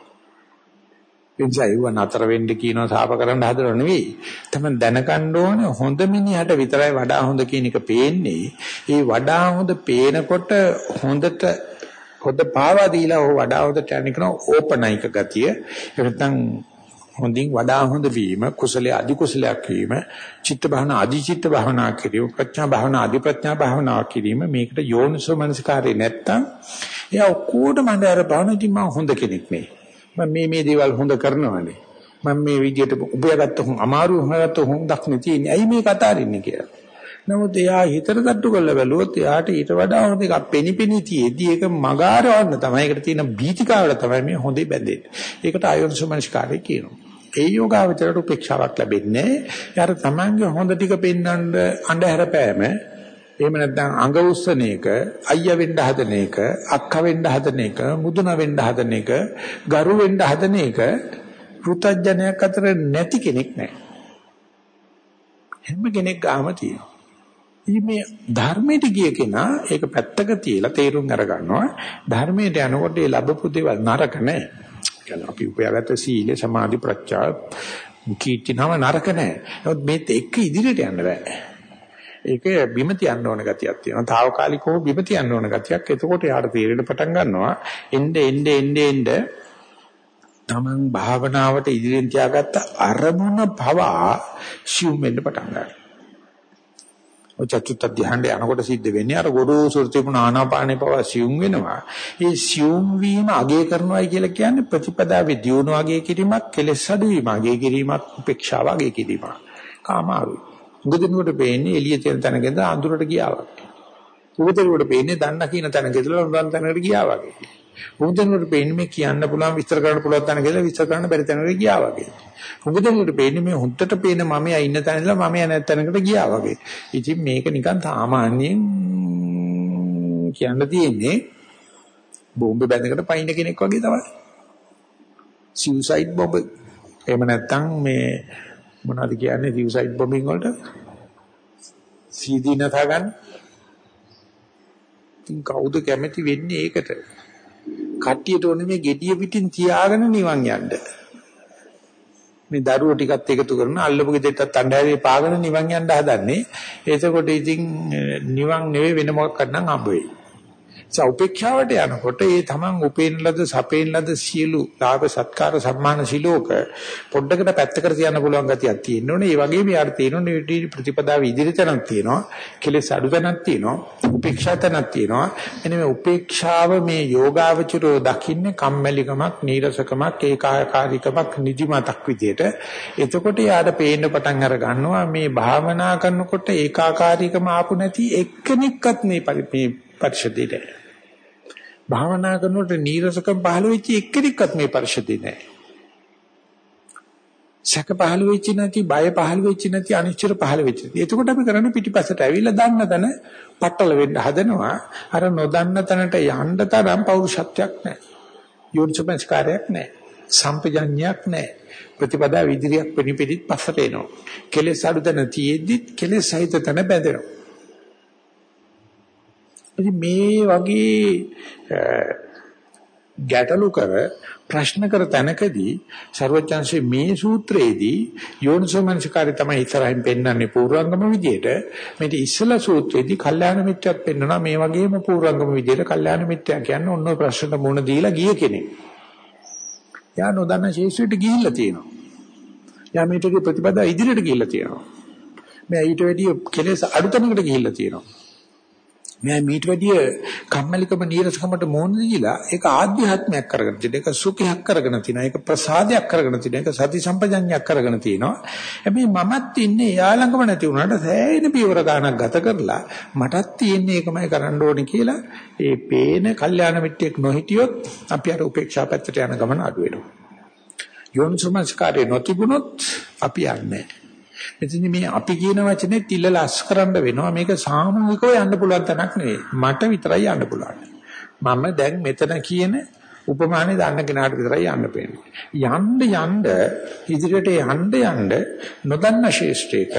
එනිසා ඒව නතර වෙන්න කියනවා සාප කරන්න හදනව නෙවෙයි. තමයි දැනගන්න ඕනේ හොඳ මිනිහට විතරයි වඩා හොඳ කියන එක පේන්නේ. ඒ වඩා හොඳ පේනකොට හොඳට හොඳ පාවා දීලා ਉਹ වඩා හොඳට යන කෙනා ඕපනයික ගතිය. එහෙනම් හොඳින් වඩා හොඳ වීම කුසලයේ අධි කුසලයක් වීම චිත්ත භාවනා අධි චිත්ත භාවනා කිරීම ප්‍රඥා භාවනා අධි ප්‍රඥා භාවනා කිරීම මේකට යෝනිසෝ මනසිකාරේ නැත්තම් එයා ඔක්කොටම අnder භාවනා ඉතින් මම හොඳ කෙනෙක් නෙවෙයි මම මේ මේ දේවල් හොඳ කරනවානේ. මම මේ විදියට උපයාගත්ත හොන් අමාරු හොයගත්ත හොන්දක් නෙතිනේ. ඇයි මේක අතාරින්නේ කියලා. නමුත් එයා හිතට තට්ටු කරලා බැලුවොත් එයාට ඊට වඩා හොඳ එකක් පෙනිපෙනී තියේදී ඒක මගාරවන්න තමයි. ඒකට තියෙන බීතිකාවල තමයි මේ හොඳේ බැඳෙන්නේ. ඒකට ආයෝනිසමනස්කාරය කියනවා. ඒ යෝගාවචරයට උපේක්ෂාවක් ලැබෙන්නේ. යාර තමන්ගේ හොඳ ටික පෙන්වන්න අඳුර පෑම එහෙම නැත්නම් අඟ උස්සන එක, අයියා වෙන්න හදන එක, අක්කා වෙන්න හදන එක, මුදුන වෙන්න හදන එක, ගරු වෙන්න හදන එක පෘතජ්ජනයක් අතර නැති කෙනෙක් නැහැ. හැම කෙනෙක් ගාම තියෙනවා. ඉතින් මේ ධර්මයට ගිය කෙනා ඒක පැත්තක තියලා තේරුම් අරගන්නවා. ධර්මයට යනකොට ඒ ලැබපු දේවල් නරක නැහැ. කියන්නේ අපි උපයාගත්ත සීල, සමාධි, ප්‍රඥා, කීර්තිනම නරක නැහැ. නමුත් මේත් එක්ක ඉදිරියට යන්න බෑ. ඒක බිම තියන්න ඕන ගතියක් තියෙනවා. తాවකාලිකව බිම තියන්න ඕන ගතියක්. එතකොට යාට තීරණ පටන් ගන්නවා. එnde එnde එnde එnde තමන් භාවනාවට ඉදිරියෙන් තියාගත්ත අරමුණ පවා ශිව් වෙන්න පටන් ගන්නවා. ඔය චතුත් ධ්‍යානයේ අනකොට සිද්ධ වෙන්නේ අර ගොරෝසුර තිබුණ ආනාපානේ පවා සිවුම් වෙනවා. ඒ සිවුම් වීම අගය කරනවායි කියලා කියන්නේ ප්‍රතිපදාවේ දියුණුව අගය කිරීමක්, කෙලෙස් අඩුවීම අගය කිරීමක්, උපේක්ෂාව අගය කිරීමක්. කාමාරුයි. උගදිනුවට පේන්නේ එළිය තියෙන තැනකද අඳුරට ගියා වගේ. උගදිනුවට පේන්නේ දන්න කියන තැනකද ලොඳන් තැනකට ගියා වගේ. උගදිනුවට පේන්නේ මේ කියන්න පුළුවන් විස්තර කරන්න පුළුවන් තැනකද විස්තර කරන්න බැරි තැනකට ගියා වගේ. උගදිනුවට පේන්නේ මේ හුත්තට පේන මමයා ඉන්න තැනදලා මමයා නැත් තැනකට ගියා වගේ. ඉතින් මේක නිකන් සාමාන්‍යයෙන් කියන්න තියෙන්නේ බෝම්බ බැඳකට පයින්න කෙනෙක් වගේ තමයි. සියුසයිඩ් බෝම්බ එහෙම නැත්නම් මේ මොනවද කියන්නේ සිව්සයිඩ් බොම්බින් වලට සීදී නතා ගන්න. ඉතින් කවුද කැමති වෙන්නේ ඒකට? කට්ටියට ඕනේ මේ gediya පිටින් තියාගෙන නිවන් යන්න. මේ දරුවෝ ටිකත් එකතු කරන අල්ලපු ගෙදරටත් අඬහැරේ පාගෙන නිවන් යන්න හදන්නේ. එතකොට ඉතින් නිවන් නෙවෙයි වෙන මොකක්ද නම් හම්බ වෙයි. සෞපේක්ෂාවට යනකොට ඒ තමන් උපේන ලද සපේන ලද සියලු ලාභ සත්කාර සම්මාන සිලෝක පොඩ්ඩකට පැත්තකට තියන්න පුළුවන් ගතියක් තියෙන්න ඕනේ. ඒ වගේම යාට තියෙනවා ප්‍රතිපදාව ඉදිරියටනක් තියෙනවා. කෙලෙස් අඩුතනක් තියෙනවා. උපේක්ෂා තනක් තියෙනවා. එනේ මේ උපේක්ෂාව මේ යෝගාවචරෝ දකින්නේ කම්මැලිකමක්, නීරසකමක්, ඒකාකාරීකමක්, නිදිමතක් විදියට. එතකොට යාට පේන්න පටන් අර ගන්නවා මේ භාවනා කරනකොට ඒකාකාරීකම ආපු නැති එක්කෙනෙක්වත් මේ පරිශදීට භාවනා කරනකොට නීරසකම් පහළ වෙච්ච එක්කෙනෙක්වත් මේ පරිශුද්ධි නැහැ. සැක පහළ වෙච්ච නැති, බය පහළ වෙච්ච නැති, අනිශ්චිත පහළ වෙච්ච. එතකොට අපි කරන්නේ පිටිපස්සට ඇවිල්ලා දන්න තැන පట్టල වෙන්න හදනවා. අර නොදන්න තැනට යන්න තරම් පෞරුෂත්වයක් නැහැ. යෝනිසපස්කාරයක් නැහැ. සම්පජඤ්ඤයක් නැහැ. ප්‍රතිපදා විදිරියක් පිනිපිදිත් පස්සට එනවා. කෙලෙස් අඩුතන තියෙද්දි කෙලෙස් සහිත තන බැඳෙනවා. මේ වගේ ගැටලු කර ප්‍රශ්න කර තැනකදී ਸਰවඥාන්සේ මේ සූත්‍රයේදී යෝනිසෝමනසිකාරය තමයි ඉස්සරහින් පෙන්වන්නේ පූර්වංගම විදියට මේක ඉස්සලා සූත්‍රයේදී කල්යාණ මිත්‍යක් පෙන්වනවා මේ වගේම පූර්වංගම විදියට කල්යාණ මිත්‍යා කියන්නේ ඔන්න ප්‍රශ්නට මුණ දීලා ගිය කෙනෙක්. යා නොදන්න ශේෂ්ත්‍රයට ගිහිල්ලා තියෙනවා. යා මේටගේ ප්‍රතිපදා ඉදිරියට ගිහිල්ලා තියෙනවා. මෙයා ඊට වැඩිය කෙලෙස් අඩුතනකට ගිහිල්ලා තියෙනවා. මෙයා මීට වැඩිය කම්මැලිකම නීරසකමට මොන දීලා ඒක ආධ්‍යාත්මයක් කරගෙන තියෙන ඒක සුඛයක් කරගෙන තියෙන ඒක ප්‍රසාදයක් කරගෙන තියෙන ඒක සති සම්පජඤ්ඤයක් කරගෙන තියෙනවා. හැබැයි මමත් ඉන්නේ එයා ළඟම නැති වුණාට සෑහෙන පියවර ගානක් ගත කරලා මටත් තියෙන්නේ ඒකමයි කරන්න ඕනේ කියලා ඒ පේන කල්යාණ මිත්‍යෙක් නොහිටියොත් අපි අර උපේක්ෂා පැත්තට යන ගමන අඩු වෙනවා. යෝනිසමස්කාරේ නොතිබුණොත් අපි යන්නේ. මෙතන මේ අපි කියන වචනේ තිල්ල ලස් කරන්න වෙනවා. මේක සාමූහිකව යන්න පුළුවන් තැනක් නෙවෙයි. මට විතරයි යන්න පුළුවන්. මම දැන් මෙතන කියන උපමානේ දන්න කෙනාට විතරයි යන්න පේන්නේ. යන්න යන්න ඉදිරියට යන්න යන්න නොදන්න ශේෂ්ඨයක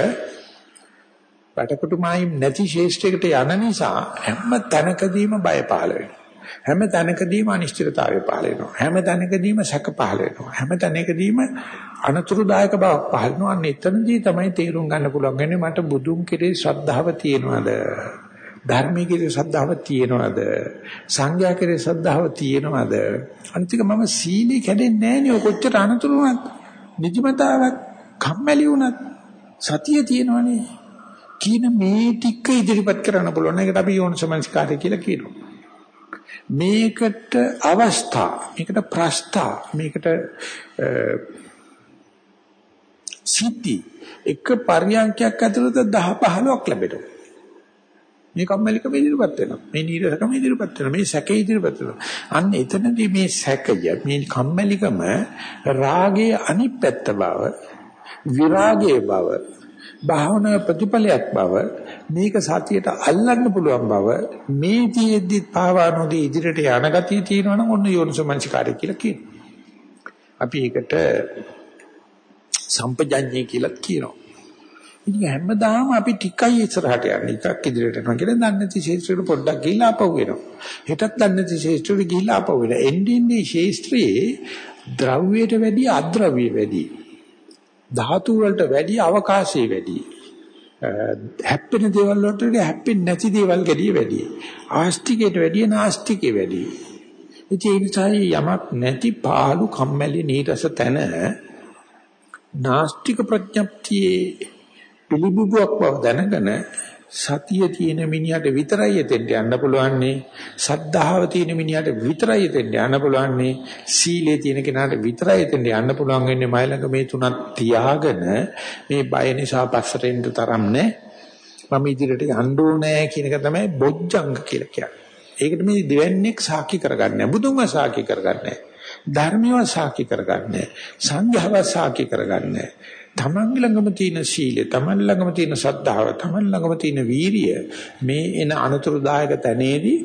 වැටකුටුමායිම් නැති ශේෂ්ඨයකට යන නිසා හැම තැනකදීම බය පහළ වෙනවා. හැම තැනකදීම අනිශ්චිතතාවය පහළ වෙනවා. හැම තැනකදීම සැක පහළ වෙනවා. හැම තැනකදීම අනතුරුදායක බවක් පහළ වෙනවා. අන්න එතනදී තමයි තේරුම් ගන්න පුළුවන් වෙන්නේ මට බුදුන් කෙරේ ශ්‍රද්ධාව තියෙනවද? ධර්මයේ කෙරේ ශ්‍රද්ධාව තියෙනවද? සංඝයා කෙරේ ශ්‍රද්ධාව තියෙනවද? අනිතික මම සීලේ කැඩෙන්නේ නැහැ නේ කොච්චර අනතුරු වුණත්. නිදිමතාවක් කම්මැලි වුණත් සතිය තියෙනවනේ. කියන මේ ටික ඉදිරිපත් කරන්න පුළුවන්. ඒකට අපි යෝනිසමංස්කාරය කියලා කියනවා. මේකට අවස්ථා මේකට ප්‍රස්තා මේකට සිටි එක පරියන්කයක් ඇතුළත 10 15ක් ලැබෙනවා. මේ කම්මැලිකම ඉදිරිපත් වෙනවා. මේ නීරසකම ඉදිරිපත් වෙනවා. මේ සැකේ ඉදිරිපත් වෙනවා. අන්න එතනදී මේ සැකය මේ කම්මැලිකම රාගයේ අනිත් පැත්ත බව විරාගයේ බව භාවනා ප්‍රතිඵලයක් බව මේක සතියට අල්ලන්න පුළුවන් බව මේ තියෙද්දි පාවානෝදී ඉදිරියට යන ගතිය තියෙනවා නම් ඔන්න යෝනිසමංචකාරය කියලා කියනවා. අපි ඒකට සම්පජඤ්ඤය කියලා කියනවා. ඉතින් හැමදාම අපි ටිකයි ඉස්සරහට යන්නේ. ටිකක් ඉදිරියට යනවා කියලා දන්නේ නැති ශේෂ්ත්‍රයට පොඩ්ඩක් ගිහිල්ලා ආපහු වෙනවා. හෙටත් දන්නේ නැති ශේෂ්ත්‍රයට ගිහිල්ලා ආපහු වෙනවා. එන්නේ ඉන්නේ ශේෂ්ත්‍රයේ ද්‍රව්‍යයට වැඩිය අද්‍රව්‍ය වැඩි. ධාතු වලට වැඩිය අවකාශය වැඩි. හැප්පෙන දේවල් වලට හැප්පෙන්නේ නැති දේවල් ගැඩිය වැඩි. ආස්තිකයට වැඩිය නාස්තිකේ වැඩි. ඒ නිසා යමක් නැති පාළු කම්මැලි නීරස තන නාස්තික ප්‍රඥප්තියේ පිළිබුබුවක් බව දැනගෙන සතිය තියෙන මිනිහට විතරයි එතෙන්ට යන්න පුළුවන්නේ. සද්ධාව තියෙන මිනිහට විතරයි එතෙන්ට යන්න පුළුවන්නේ. සීලේ තියෙන කෙනාට විතරයි එතෙන්ට යන්න පුළුවන් වෙන්නේ. මයි ළඟ මේ තුනක් තියාගෙන මේ බය නිසා පස්සට එන්න තරම් නැහැ මම ඉදිරියට යන්න ඕනේ කියන එක තමයි බොජ්ජංග කියලා කියන්නේ. ඒකට මේ දෙවන්නේක් සාකි කරගන්නේ බුදුන්ව සාකි කරගන්නේ ධර්මියව සාකි කරගන්නේ සංඝයාව සාකි කරගන්නේ තමන් ළඟම තියෙන සීලය, තමන් ළඟම තියෙන සද්ධාව, තමන් ළඟම තියෙන වීරිය මේ එන අනතුරුදායක තැනේදී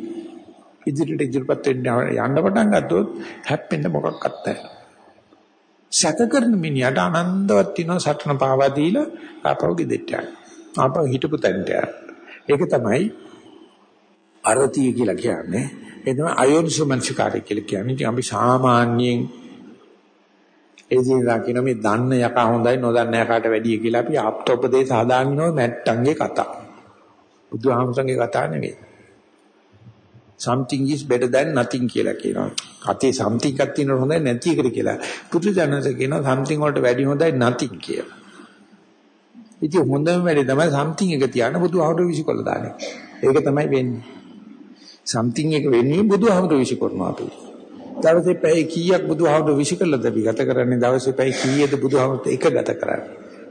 ඉදිරියට ඉදිරියපත් වෙන්න යන්න පටන් ගත්තොත් හැප්පෙන්න මොකක්වත් නැහැ. සැකකරන මිනිහට ආනන්දවත් වෙන සටන පාවා දීලා ආපහු ගෙදෙට්ට යනවා. ආපහු හිටපු තැනට ඒක තමයි අරතිය කියලා කියන්නේ. ඒ තමයි අයෝනිසෝමනසිකාරය කියලා කියන්නේ. ඉතින් අපි සාමාන්‍යයෙන් ඒ දිනලා කියන මේ දන්න යකා හොඳයි නොදන්න යකාට වැඩිය කියලා අපි ආප්තෝපදේශ හදාගන්නවා මැට්ටන්ගේ කතා. බුදුහාමුදුරන්ගේ කතා නෙවෙයි. something is better than nothing කියලා කියනවා. කතේ something එකක් තියෙනවා හොඳයි නැති එකට කියලා. පුදුජනස කියනවා something වලට වැඩි හොඳයි nothing කියලා. ඉතින් හොඳම වැඩි තමයි something එක තියන්න බුදුහාමුදුරු විසිකොල්ල දාන්නේ. ඒක තමයි වෙන්නේ. Something එක වෙන්නේ බුදුහාමුදුරු විසිකොල්නවා අපි. දවසේ පැය කීයක් බුදුහාමුදුරු විශ්කලද අපි ගත කරන්නේ? දවසේ පැය කීයද බුදුහාමුදුරු එක ගත කරන්නේ?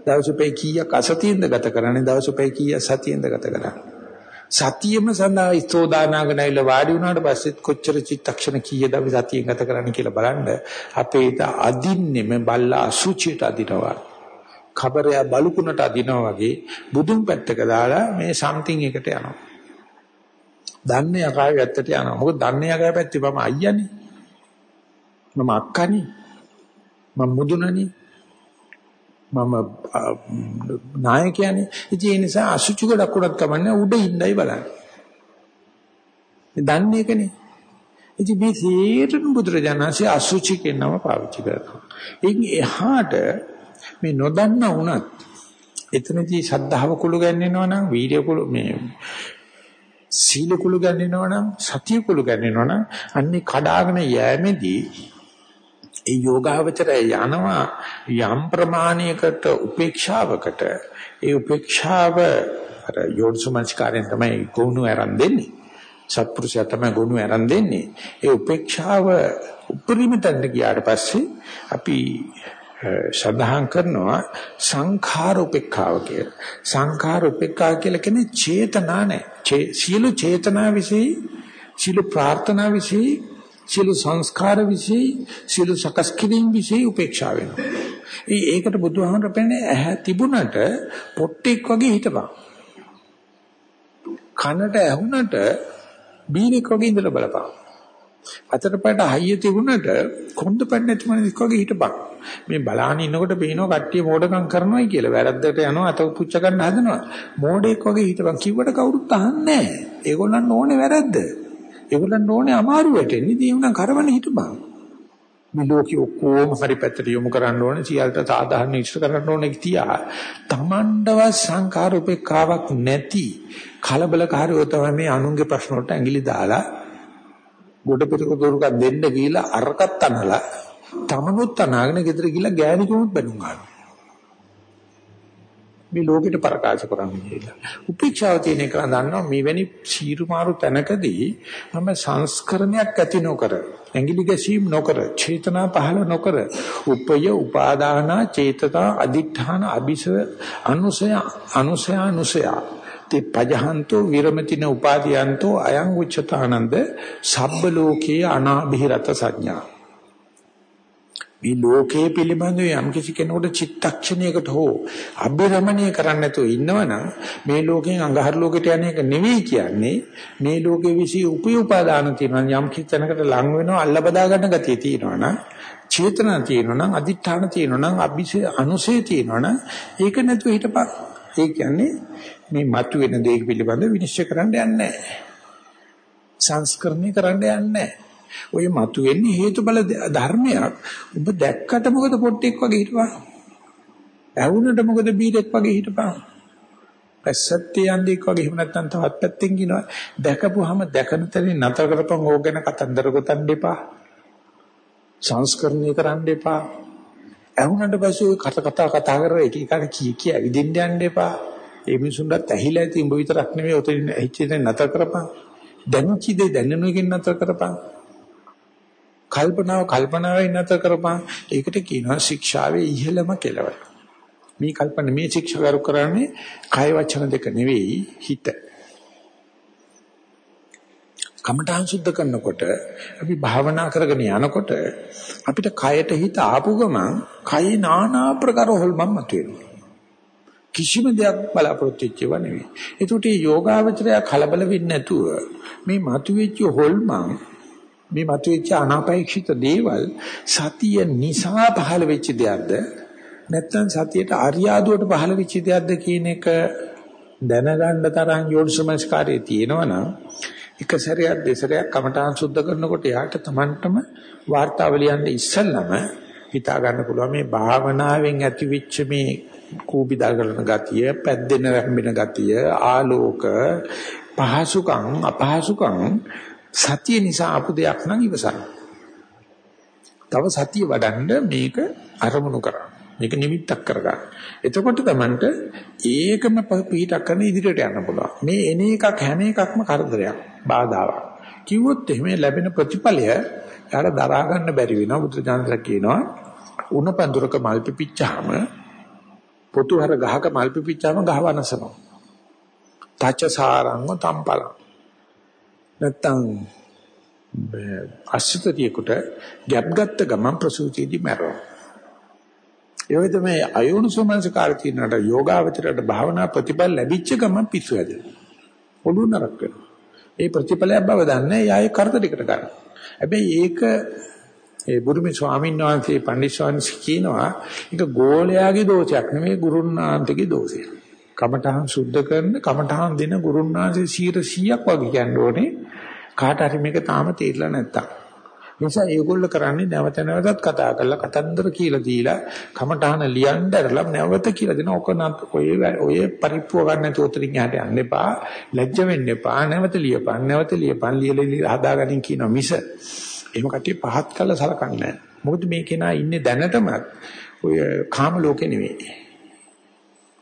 දවසේ පැය කීයක් අසතියෙන්ද ගත කරන්නේ? දවසේ පැය කීයක් සතියෙන්ද ගත කරන්නේ? සතියෙම සඳහා ඉස්තෝදානාගනයිල වාඩි වුණාට පස්සෙත් කොච්චර චිත්තක්ෂණ කීයද අපි සතියෙන් ගත කරන්නේ කියලා බලන්න අපේ හිත අදින්නෙම බල්ලා අසුචියට අදිනවා. කබරය බලුකුණට අදිනවා වගේ බුදුන් පැත්තක දාලා මේ සම්තිං එකට යනවා. දන්නේ යකාගේ පැත්තට යනවා මොකද දන්නේ යකාගේ පැත්තේ මම අයියානේ මම අක්කනේ. මම මුදුනනේ. මම නායකයනේ. ඉතින් ඒ නිසා අසුචි ගොඩක් උඩක් කමන්නේ උඩ ඉඳයි බලන්න. දන්නේ එකනේ. ඉතින් මේ සීරණ බුදුරජාණන්සේ අසුචි කියනම පාවිච්චි කරනවා. ඉතින් එහාට මේ නොදන්න වුණත් එතනදී ශද්ධාව කුළු ගන්නනවා නම් වීර්ය කුළු මේ සීල කුළු ගන්නනවා නම් සතිය කුළු ගන්නනවා නම් අන්නේ කඩාගෙන යෑමේදී ඒ යෝගාවචරය යනවා යම් ප්‍රමාණයකට උපේක්ෂාවකට. ඒ උපේක්ෂාව අර යෝනිසමස්කාරයෙන් තමයි ගුණ ආරම්භ දෙන්නේ. සත්පුරුෂයා තමයි ගුණ ආරම්භ දෙන්නේ. ඒ උපේක්ෂාව උපරිමතට ගියාට පස්සේ අපි සඳහන් කරනවා සංඛාර උපේක්ඛාව කියලා. සංඛාර උපේක්ඛා කියලා කියන්නේ චේතනා නැහැ. සියලු චේතනා વિશે සියලු ප්‍රාර්ථනා વિશે සියලු සංස්කාර વિશે සියලු සකස් කිරීම વિશે උපේක්ෂා වෙනවා. ඒකට බුදුහාමර පෙන්නේ ඇහැ තිබුණට පොට්ටෙක් වගේ හිටපන්. කනට ඇහුණට බීනෙක් වගේ ඉඳලා බලපන්. අතට පැට හයිය තිබුණට කොන්ද පැන්න නැති මනසක් වගේ හිටපන්. මේ බලාන ඉන්නකොට පේනවා කට්ටිය මෝඩකම් කරනවායි කියලා. වැරද්දට යනවා අත පුච්ච ගන්න හදනවා. මෝඩෙක් වගේ හිටපන් කිව්වට කවුරුත් අහන්නේ නැහැ. ඒගොල්ලන් ඕනේ වැරද්ද. ඒගොල්ලන් ඕනේ අමාරු වැටෙන්නේ. ඉතින් උනම් කරවන්න හිටපන්. මේ ලෝකෙ ඔක්කොම හරි පැත්තට යොමු කරන්න ඕනේ. සියල්ලට සාධාරණ ඉෂ්ට කරන්න ඕනේ තියා. තමන්ඩව සංකාර උපේක්ඛාවක් නැති කලබලකාරීව තමයි මේ අනුන්ගේ ප්‍රශ්න වලට ඇඟිලි දාලා ගොඩ පිටක දොරුකක් දෙන්න ගිහිලා අරකට අනලා තමනුත් අනාගෙන ගෙදර ගිහිල්ලා ගෑණිකමුත් බැනුම් ගන්නවා. මේ ලෝකෙට ප්‍රකාශ කරන්නේ කියලා. උපේක්ෂාව තියෙන එක දන්නවා මෙවැනි සීරුමාරු තැනකදී මම සංස්කරණයක් ඇති නොකර ඇඟිලි ගැසීම් නොකර චේතනා පහළ නොකර උපය උපාදාන චේතනා අදිඨාන අபிස අනුසය අනුසය අනුසය තේ පජහන්තෝ විරමතින උපාදීයන්තෝ අයං උච්චතානන්ද සබ්බ ලෝකේ අනාභිරත සංඥා. මේ ලෝකයේ පිළිබඳව යම් කිසි කෙනෙකුට චිත්තක්ෂණයකට හෝ අභිරමණය කරන්න නැතුව ඉන්නවනම් මේ ලෝකෙන් අඟහරු ලෝකෙට යන එක නෙවෙයි කියන්නේ. මේ ලෝකෙ විසී උපයෝපාදාන තියෙනවා යම් කිසි තැනකට ලං වෙනවා අල්ල බදා ගන්න ගතිය තියෙනවනම් චේතනා තියෙනවනම් අදිඨාන තියෙනවනම් අභිෂේ අනුසේ තියෙනවනම් ඒක නැතුව හිටපන්. ඒ කියන්නේ මේ මතුවෙන දේ පිළිබඳව විනිශ්චය කරන්න යන්නේ නැහැ සංස්කරණය කරන්න යන්නේ නැහැ ඔය මතුවෙන්නේ හේතුඵල ධර්මයක්. ඔබ දැක්කට මොකද පොට්ටෙක් වගේ හිටපන්. ඇහුනට මොකද බීරෙක් වගේ හිටපන්. පැසත්තේ යන්දෙක් වගේ එහෙම නැත්නම් තවත් පැත්තෙන් කියනවා. දැකපුවාම දැකන තැනින් නතර කරපන් ඕක ගැන කතන්දර ගොතන්න එපා. සංස්කරණය කරන්න එපා. ඇහුනට පස්සේ කට කතා කතා කරලා එක එකට කී කිය විදින්න යන්න එපා. ඒ මිනිසුන්ට ඇහිලා ඇති උඹ විතරක් නෙමෙයි ඔතන ඇහිච්ච දේ නතර කරපන්. දැනුච්ච දේ දැනනුවකින් නතර කරපන්. කල්පනාව කල්පනාවෙන් නැතර කරපන් ඒකට කියනවා ශික්ෂාවේ ඉහළම කෙලවර. මේ කල්පන මේ ශික්ෂා කරු කරන්නේ කය වචන දෙක නෙවෙයි හිත. කමඨාන් සුද්ධ කරනකොට අපි භාවනා කරගෙන යනකොට අපිට කයට හිත ආපු ගමන් කයි নানা ආකාර හොල්මන් මතුවෙනවා. කිසිම දෙයක් බලාපොරොත්තු වෙච්චව නෙවෙයි. ඒකට යෝගාවචරය කලබල වෙන්නේ නැතුව මේ මතුවෙච්ච හොල්මන් මේ මතුවෙච්ච අනාපේක්ෂිත දේවල් සතිය නිසා පහළ වෙච්ච දෙයක්ද නැත්නම් සතියට අරියාදුවට පහළ වෙච්ච දෙයක්ද කියන එක දැනගන්න තරම් යෝනිසමස්කාරයේ තියෙනවනම් එක සැරයක් දෙසරයක් කමඨාන් සුද්ධ කරනකොට යාට Tamanටම වාර්තාව ලියන්න ඉස්සෙල්ලම හිතා ගන්න පුළුවන් මේ භාවනාවෙන් ඇතිවෙච්ච මේ කූපි දාගලන ගතිය, පැද්දෙන රැම්බෙන ගතිය, ආලෝක, පහසුකම්, අපහසුකම් සතිය නිසා ආපු දෙයක් නම් ඉවසන්න. තව සතිය වඩන්න මේක අරමුණු කරන්න. මේක නිමිත්තක් කරගන්න. එතකොට තමන්ට ඒකම පිටක් කරන ඉදිරියට යන්න පුළුවන්. මේ එන එකක් හැම එකක්ම කරදරයක්, බාධාවක්. කිව්වොත් එහෙම ලැබෙන ප්‍රතිඵලය යාර දරා ගන්න බැරි වෙනවා. බුදුචානන්ද කියනවා උණ පඳුරක මල් පිපිච්චාම පොතුහර ගහක මල් පිපිච්චාම ගහ වනසනවා. තච්ච සාරංව තම්පලං නැත්තම් අසුතතියකට ගැප් ගත්ත ගමන් ප්‍රසූතියදී මැරෙනවා. ඒ වගේ තමයි අයෝනිසෝමනසකාර තියනට යෝගාවචරයට භාවනා ප්‍රතිඵල ලැබිච්ච ගමන් පිස්සු හැදෙනවා. ඔළුව නරක වෙනවා. ඒ ප්‍රතිඵලයක් බව දන්නේ යායේ කරදරයකට ගන්න. හැබැයි ඒක ඒ බුදුමි ස්වාමීන් වහන්සේ පණ්ඩිත ස්වාමීන් කියනවා ඒක ගෝලයාගේ දෝෂයක් නෙමෙයි ගුරුන්නාන්තගේ දෝෂය. කමඨහන් සුද්ධ කරන කමඨහන් දෙන ගුරුන්නාන්සේ 100ක් වගේ කියන්න ඕනේ. කාට හරි මේක තාම තේරිලා නැත්තම්. නිසා ඒගොල්ලෝ කරන්නේ නැවත නැවතත් කතා කරලා කතන්දර කියලා දීලා කමඨහන ලියන්න ඇරලා නැවත කියලා දෙන ඔක ඔය ඔය පරිප්පුව ගන්න නැතුව උතරින් යහට යන්න එපා ලැජ්ජ වෙන්න එපා නැවත ලියපන් නැවත ලියපන් ලියලා හදාගනින් කියන මිස එහෙම කට්ටිය පහත් කළා සලකන්නේ නැහැ මොකද මේ කෙනා ඉන්නේ දැනටමත් ඔය කාම ලෝකේ නෙවෙයි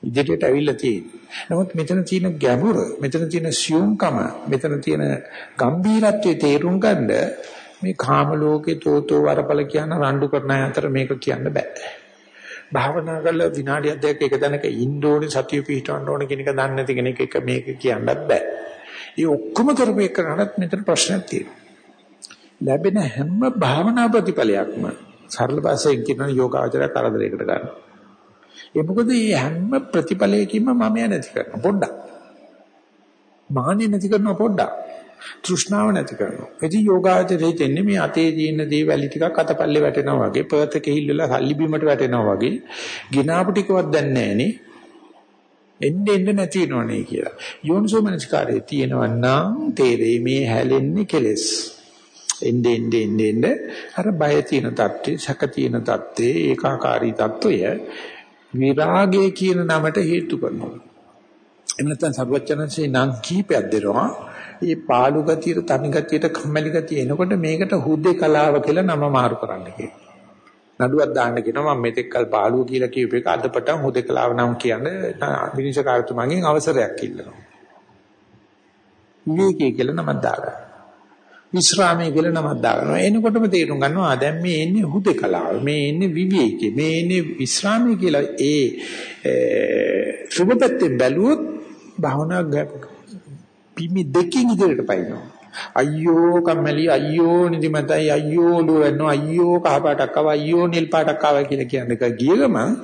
ඉදිරියට ඇවිල්ලා තියෙන්නේ. නමුත් මෙතන තියෙන ගැඹුර, මෙතන තියෙන සියුම්කම, මෙතන තියෙන ගම්භීරත්වයේ තේරුම් ගන්න මේ කාම ලෝකේ තෝතෝ වරපල කියන රණ්ඩු කරන අතර මේක කියන්න බෑ. භාවනා කරලා විනාඩියක් දෙකක් එක තැනක ඉන්න ඕනේ සතිය පිහිටවන්න ඕනේ කියන එක දන්නේ නැති කෙනෙක් එක මේක කියන්නත් බෑ. ඒ ඔක්කොම කරපු එකනට මෙතන ප්‍රශ්නයක් තියෙනවා. ලැබෙන හැම භාවනා ප්‍රතිඵලයක්ම සරල භාෂාවෙන් කියන යෝගාචර කරදරයකට ගන්නවා. ඒ මොකද මේ හැම ප්‍රතිඵලයකින්ම මම නැති කරනවා පොඩ්ඩක්. මාන්නේ නැති කරනවා පොඩ්ඩක්. තෘෂ්ණාව නැති කරනවා. ඉතින් යෝගාචරයේ දෙන්නේ මේ අතේ තියෙන දේ වැලි ටිකක් අතපල්ලේ වැටෙනවා වගේ, පර්ත් එකේ හිල්ලලා සල්ලි බීමට වැටෙනවා වගේ, ගිනාපු ටිකවත් දැන්නේ නැහනේ. එන්න එන්න නැති වෙනවනේ කියලා. යෝනිසෝ මනස්කාරයේ තියෙනවා නම් තේරෙයි මේ හැලෙන්නේ කෙලස්. එnde ende ende ende අර බය තියෙන தත්ත්වේ, සැක තියෙන தත්ත්වේ, ඒකාකාරී தত্ত্বය විරාගය කියන නමට හේතු කරනවා. එහෙම නැත්නම් සර්වචනන්සේ නම් කීපයක් දෙනවා. මේ පාළු ගතියට, තනි ගතියට, කම්මැලි ගතිය එනකොට මේකට හුදේ කලාව කියලා නම මාරු කරන්න කියනවා. නඩුවක් දාන්න කියනවා මම මෙතෙක් කල් පාළුව කියලා කියූප එක අදපටන් හුදේ කලාව නම් කියන්නේ විනිශ්චයකාරතුමන්ගෙන් අවසරයක් ඉල්ලනවා. විවේකී කියලා නමක් දාගන්න. විශ්‍රාමයේ කියලා නමක් දාගන්නවා. එනකොටම තේරුම් ගන්නවා දැන් මේ එන්නේ හුදේකලාව. මේ එන්නේ විවේකී. මේ එන්නේ විශ්‍රාමයේ කියලා ඒ සුබපැත්තෙන් බැලුවොත් භාවනා පිමි දෙකකින් ඉදිරියට පයින්නවා. අයියෝ කම්මැලි අයියෝ නිදිමතයි අයියෝ ඔළුව වෙනවා අයියෝ කහපාටක් ආවා අයියෝ නිල් පාටක් ආවා කියලා කියන එක ගිය ගමන්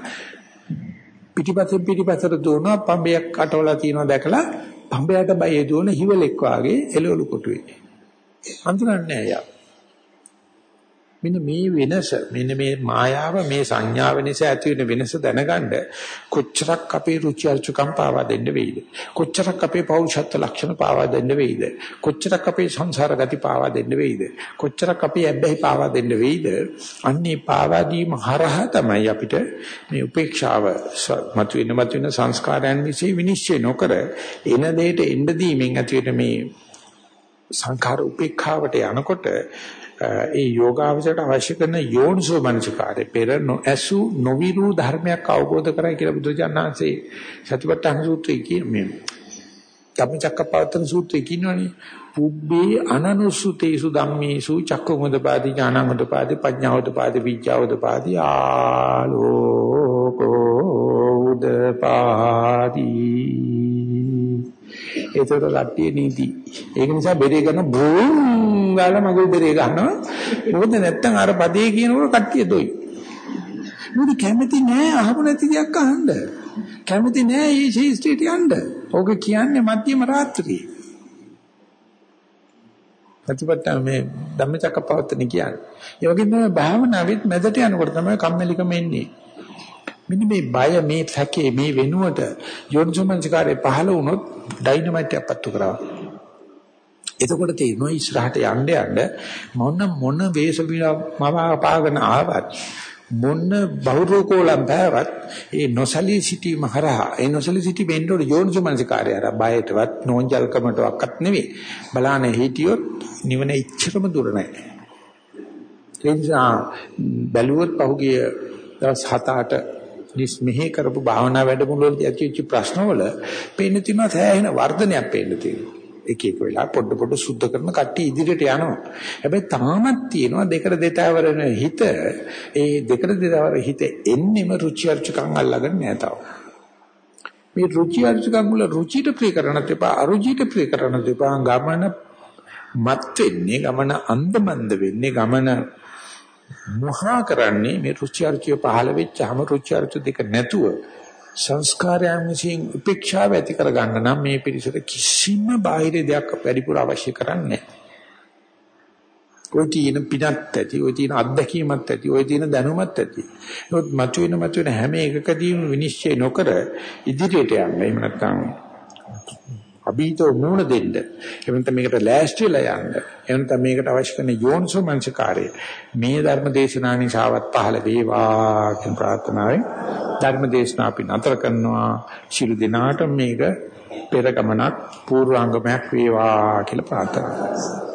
පිටිපස්සෙන් පිටිපස්සට දුවන පඹයක් අටවලා තියෙනවා දැකලා පඹයට බය දුවන හිවලෙක් වාගේ එළවලු කොටුවේ. අඳුරන්නේ නැහැ. යා. මෙන්න මේ වෙනස මෙන්න මේ මායාව මේ සංඥාව නිසා ඇති වෙන වෙනස දැනගන්න කොච්චරක් අපේ රුචි අරුචිකම් පාවා දෙන්න වෙයිද? කොච්චරක් අපේ පෞරුෂත්ව ලක්ෂණ පාවා දෙන්න වෙයිද? කොච්චරක් අපේ සංසාර ගති පාවා දෙන්න වෙයිද? කොච්චරක් අපේ ඇබ්බැහි පාවා දෙන්න වෙයිද? අන්නේ පාවා දීම හරහා තමයි අපිට මේ උපේක්ෂාව මතුවෙන මතුවෙන සංස්කාරයන් વિશે විනිශ්චය නොකර එන දෙයට එන්න දීමෙන් ඇති වෙන මේ සංඛාර උපේක්ෂාවට යනකොට ඒ යෝගාවචරයට අවශ්‍ය කරන යෝනිසෝ මනසිකාරේ පෙර නොඇසු නොවිරු ධර්මයක් අවබෝධ කරයි කියලා බුදුජානනාංශේ සතිපට්ඨාන සූත්‍රයේ කියන්නේ ධම්මචක්කපවත්තන සූත්‍රයේ කියනවනේ පුබ්බේ අනනුසුතේසු ධම්මේසු චක්කමුදපාදි ඥානමුදපාදි පඤ්ඤාවුදපාදි විඥාවුදපාදි ආලෝකෝ උදපාදි. ඒතර කට්ටිය නීති. ඒක නිසා බෙරේ කරන බෝම් ගාලා මගුල් බෙරේ ගන්නවා. මොකද නැත්තම් අර පදේ කියනකොට කට්ටිය දොයි. මොකද කැමති නෑ අහපු නැති දෙයක් අහන්න. කැමති නෑ මේ ශේෂ්ත්‍රයට යන්න. ඕක කියන්නේ මධ්‍යම රාත්‍රියේ. ප්‍රතිපත්ත මේ ධම්මචක්කපවත්තන කියන්නේ. ඒ වගේම භාවනාවෙත් මැදට යනකොට තමයි කම්මැලිකම එන්නේ. මෙන්න මේ බය මේ සැකේ මේ වෙනුවට යෝනිසෝමනසිකාරේ පහළ වුණොත් ඩයිනමයිට් එකක් පත්තු කරා. එතකොට තේරෙනවා ඉස්සරහට යන්න යන්න මොන මොන වේශ මවාපාගෙන ආවත් මොන බහුරෝකෝලම් බෑවත් ඒ නොසලී සිටීම හරහා ඒ නොසලී සිටි බෙන්ඩෝර යෝනිසෝමනසිකාරය අර බයටවත් නෝන්ජල්කමටවත් නෙවෙයි බලාන හිටියොත් නිවන ඉච්ඡරම දුර නැහැ. ඒ නිසා බැලුවොත් පහුගිය දවස් 7-8 නිස් මෙහි කරපු භාවනා වැඩමුළුවේදී ඇතිවෙච්ච ප්‍රශ්නවල පේන්න තියෙනවා සෑහෙන වර්ධනයක් පේන්න තියෙනවා. එක එක වෙලා පොඩ පොඩ සුද්ධ කරන කට්ටිය ඉදිරියට යනවා. හැබැයි තාමත් තියෙනවා දෙකට දෙතාවරන හිත ඒ දෙකට දෙතාවර හිත එන්නෙම රුචි අරුචිකම් අල්ලගෙන නෑ තාම. මේ රුචි අරුචිකම් වල රුචිට ප්‍රිය කරනත් එපා අරුචිට ප්‍රිය කරනත් එපා ගමන මත් වෙන්නේ ගමන අන්දමන්ද වෙන්නේ ගමන මොහා කරන්නේ මේ රුචි අරුචිය පහළ වෙච්චාම රුචි අරුචි දෙක නැතුව සංස්කාරයන් විසින් උපේක්ෂාව ඇති කරගන්න නම් මේ පිළිසර කිසිම බාහිර දෙයක් වැඩිපුර අවශ්‍ය කරන්නේ නැහැ. ඔය තියෙන පිටත් ඇති, ඔය තියෙන අත්දැකීමත් ඇති, ඔය තියෙන දැනුමත් ඇති. ඒත් මතුවෙන මතුවෙන හැම එකකදීම විනිශ්චය නොකර ඉදිරියට යන්න. එහෙම නැත්නම් අභීතෝ මූණ දෙන්න. එහෙම නැත්නම් මේකට ලෑස්තිලා යන්න. එහෙම නැත්නම් මේකට අවශ්‍ය කරන යෝනිසෝ මනසකාරය. මේ ධර්ම දේශනා නිසාවත් පහළ වේවා කියන ප්‍රාර්ථනාවෙන් ධර්ම දේශනා අපි නතර කරනවා. ශිළු දිනාට මේක පෙර ගමනක් පූර්වාංගමයක් වේවා කියලා ප්‍රාර්ථනා කරනවා.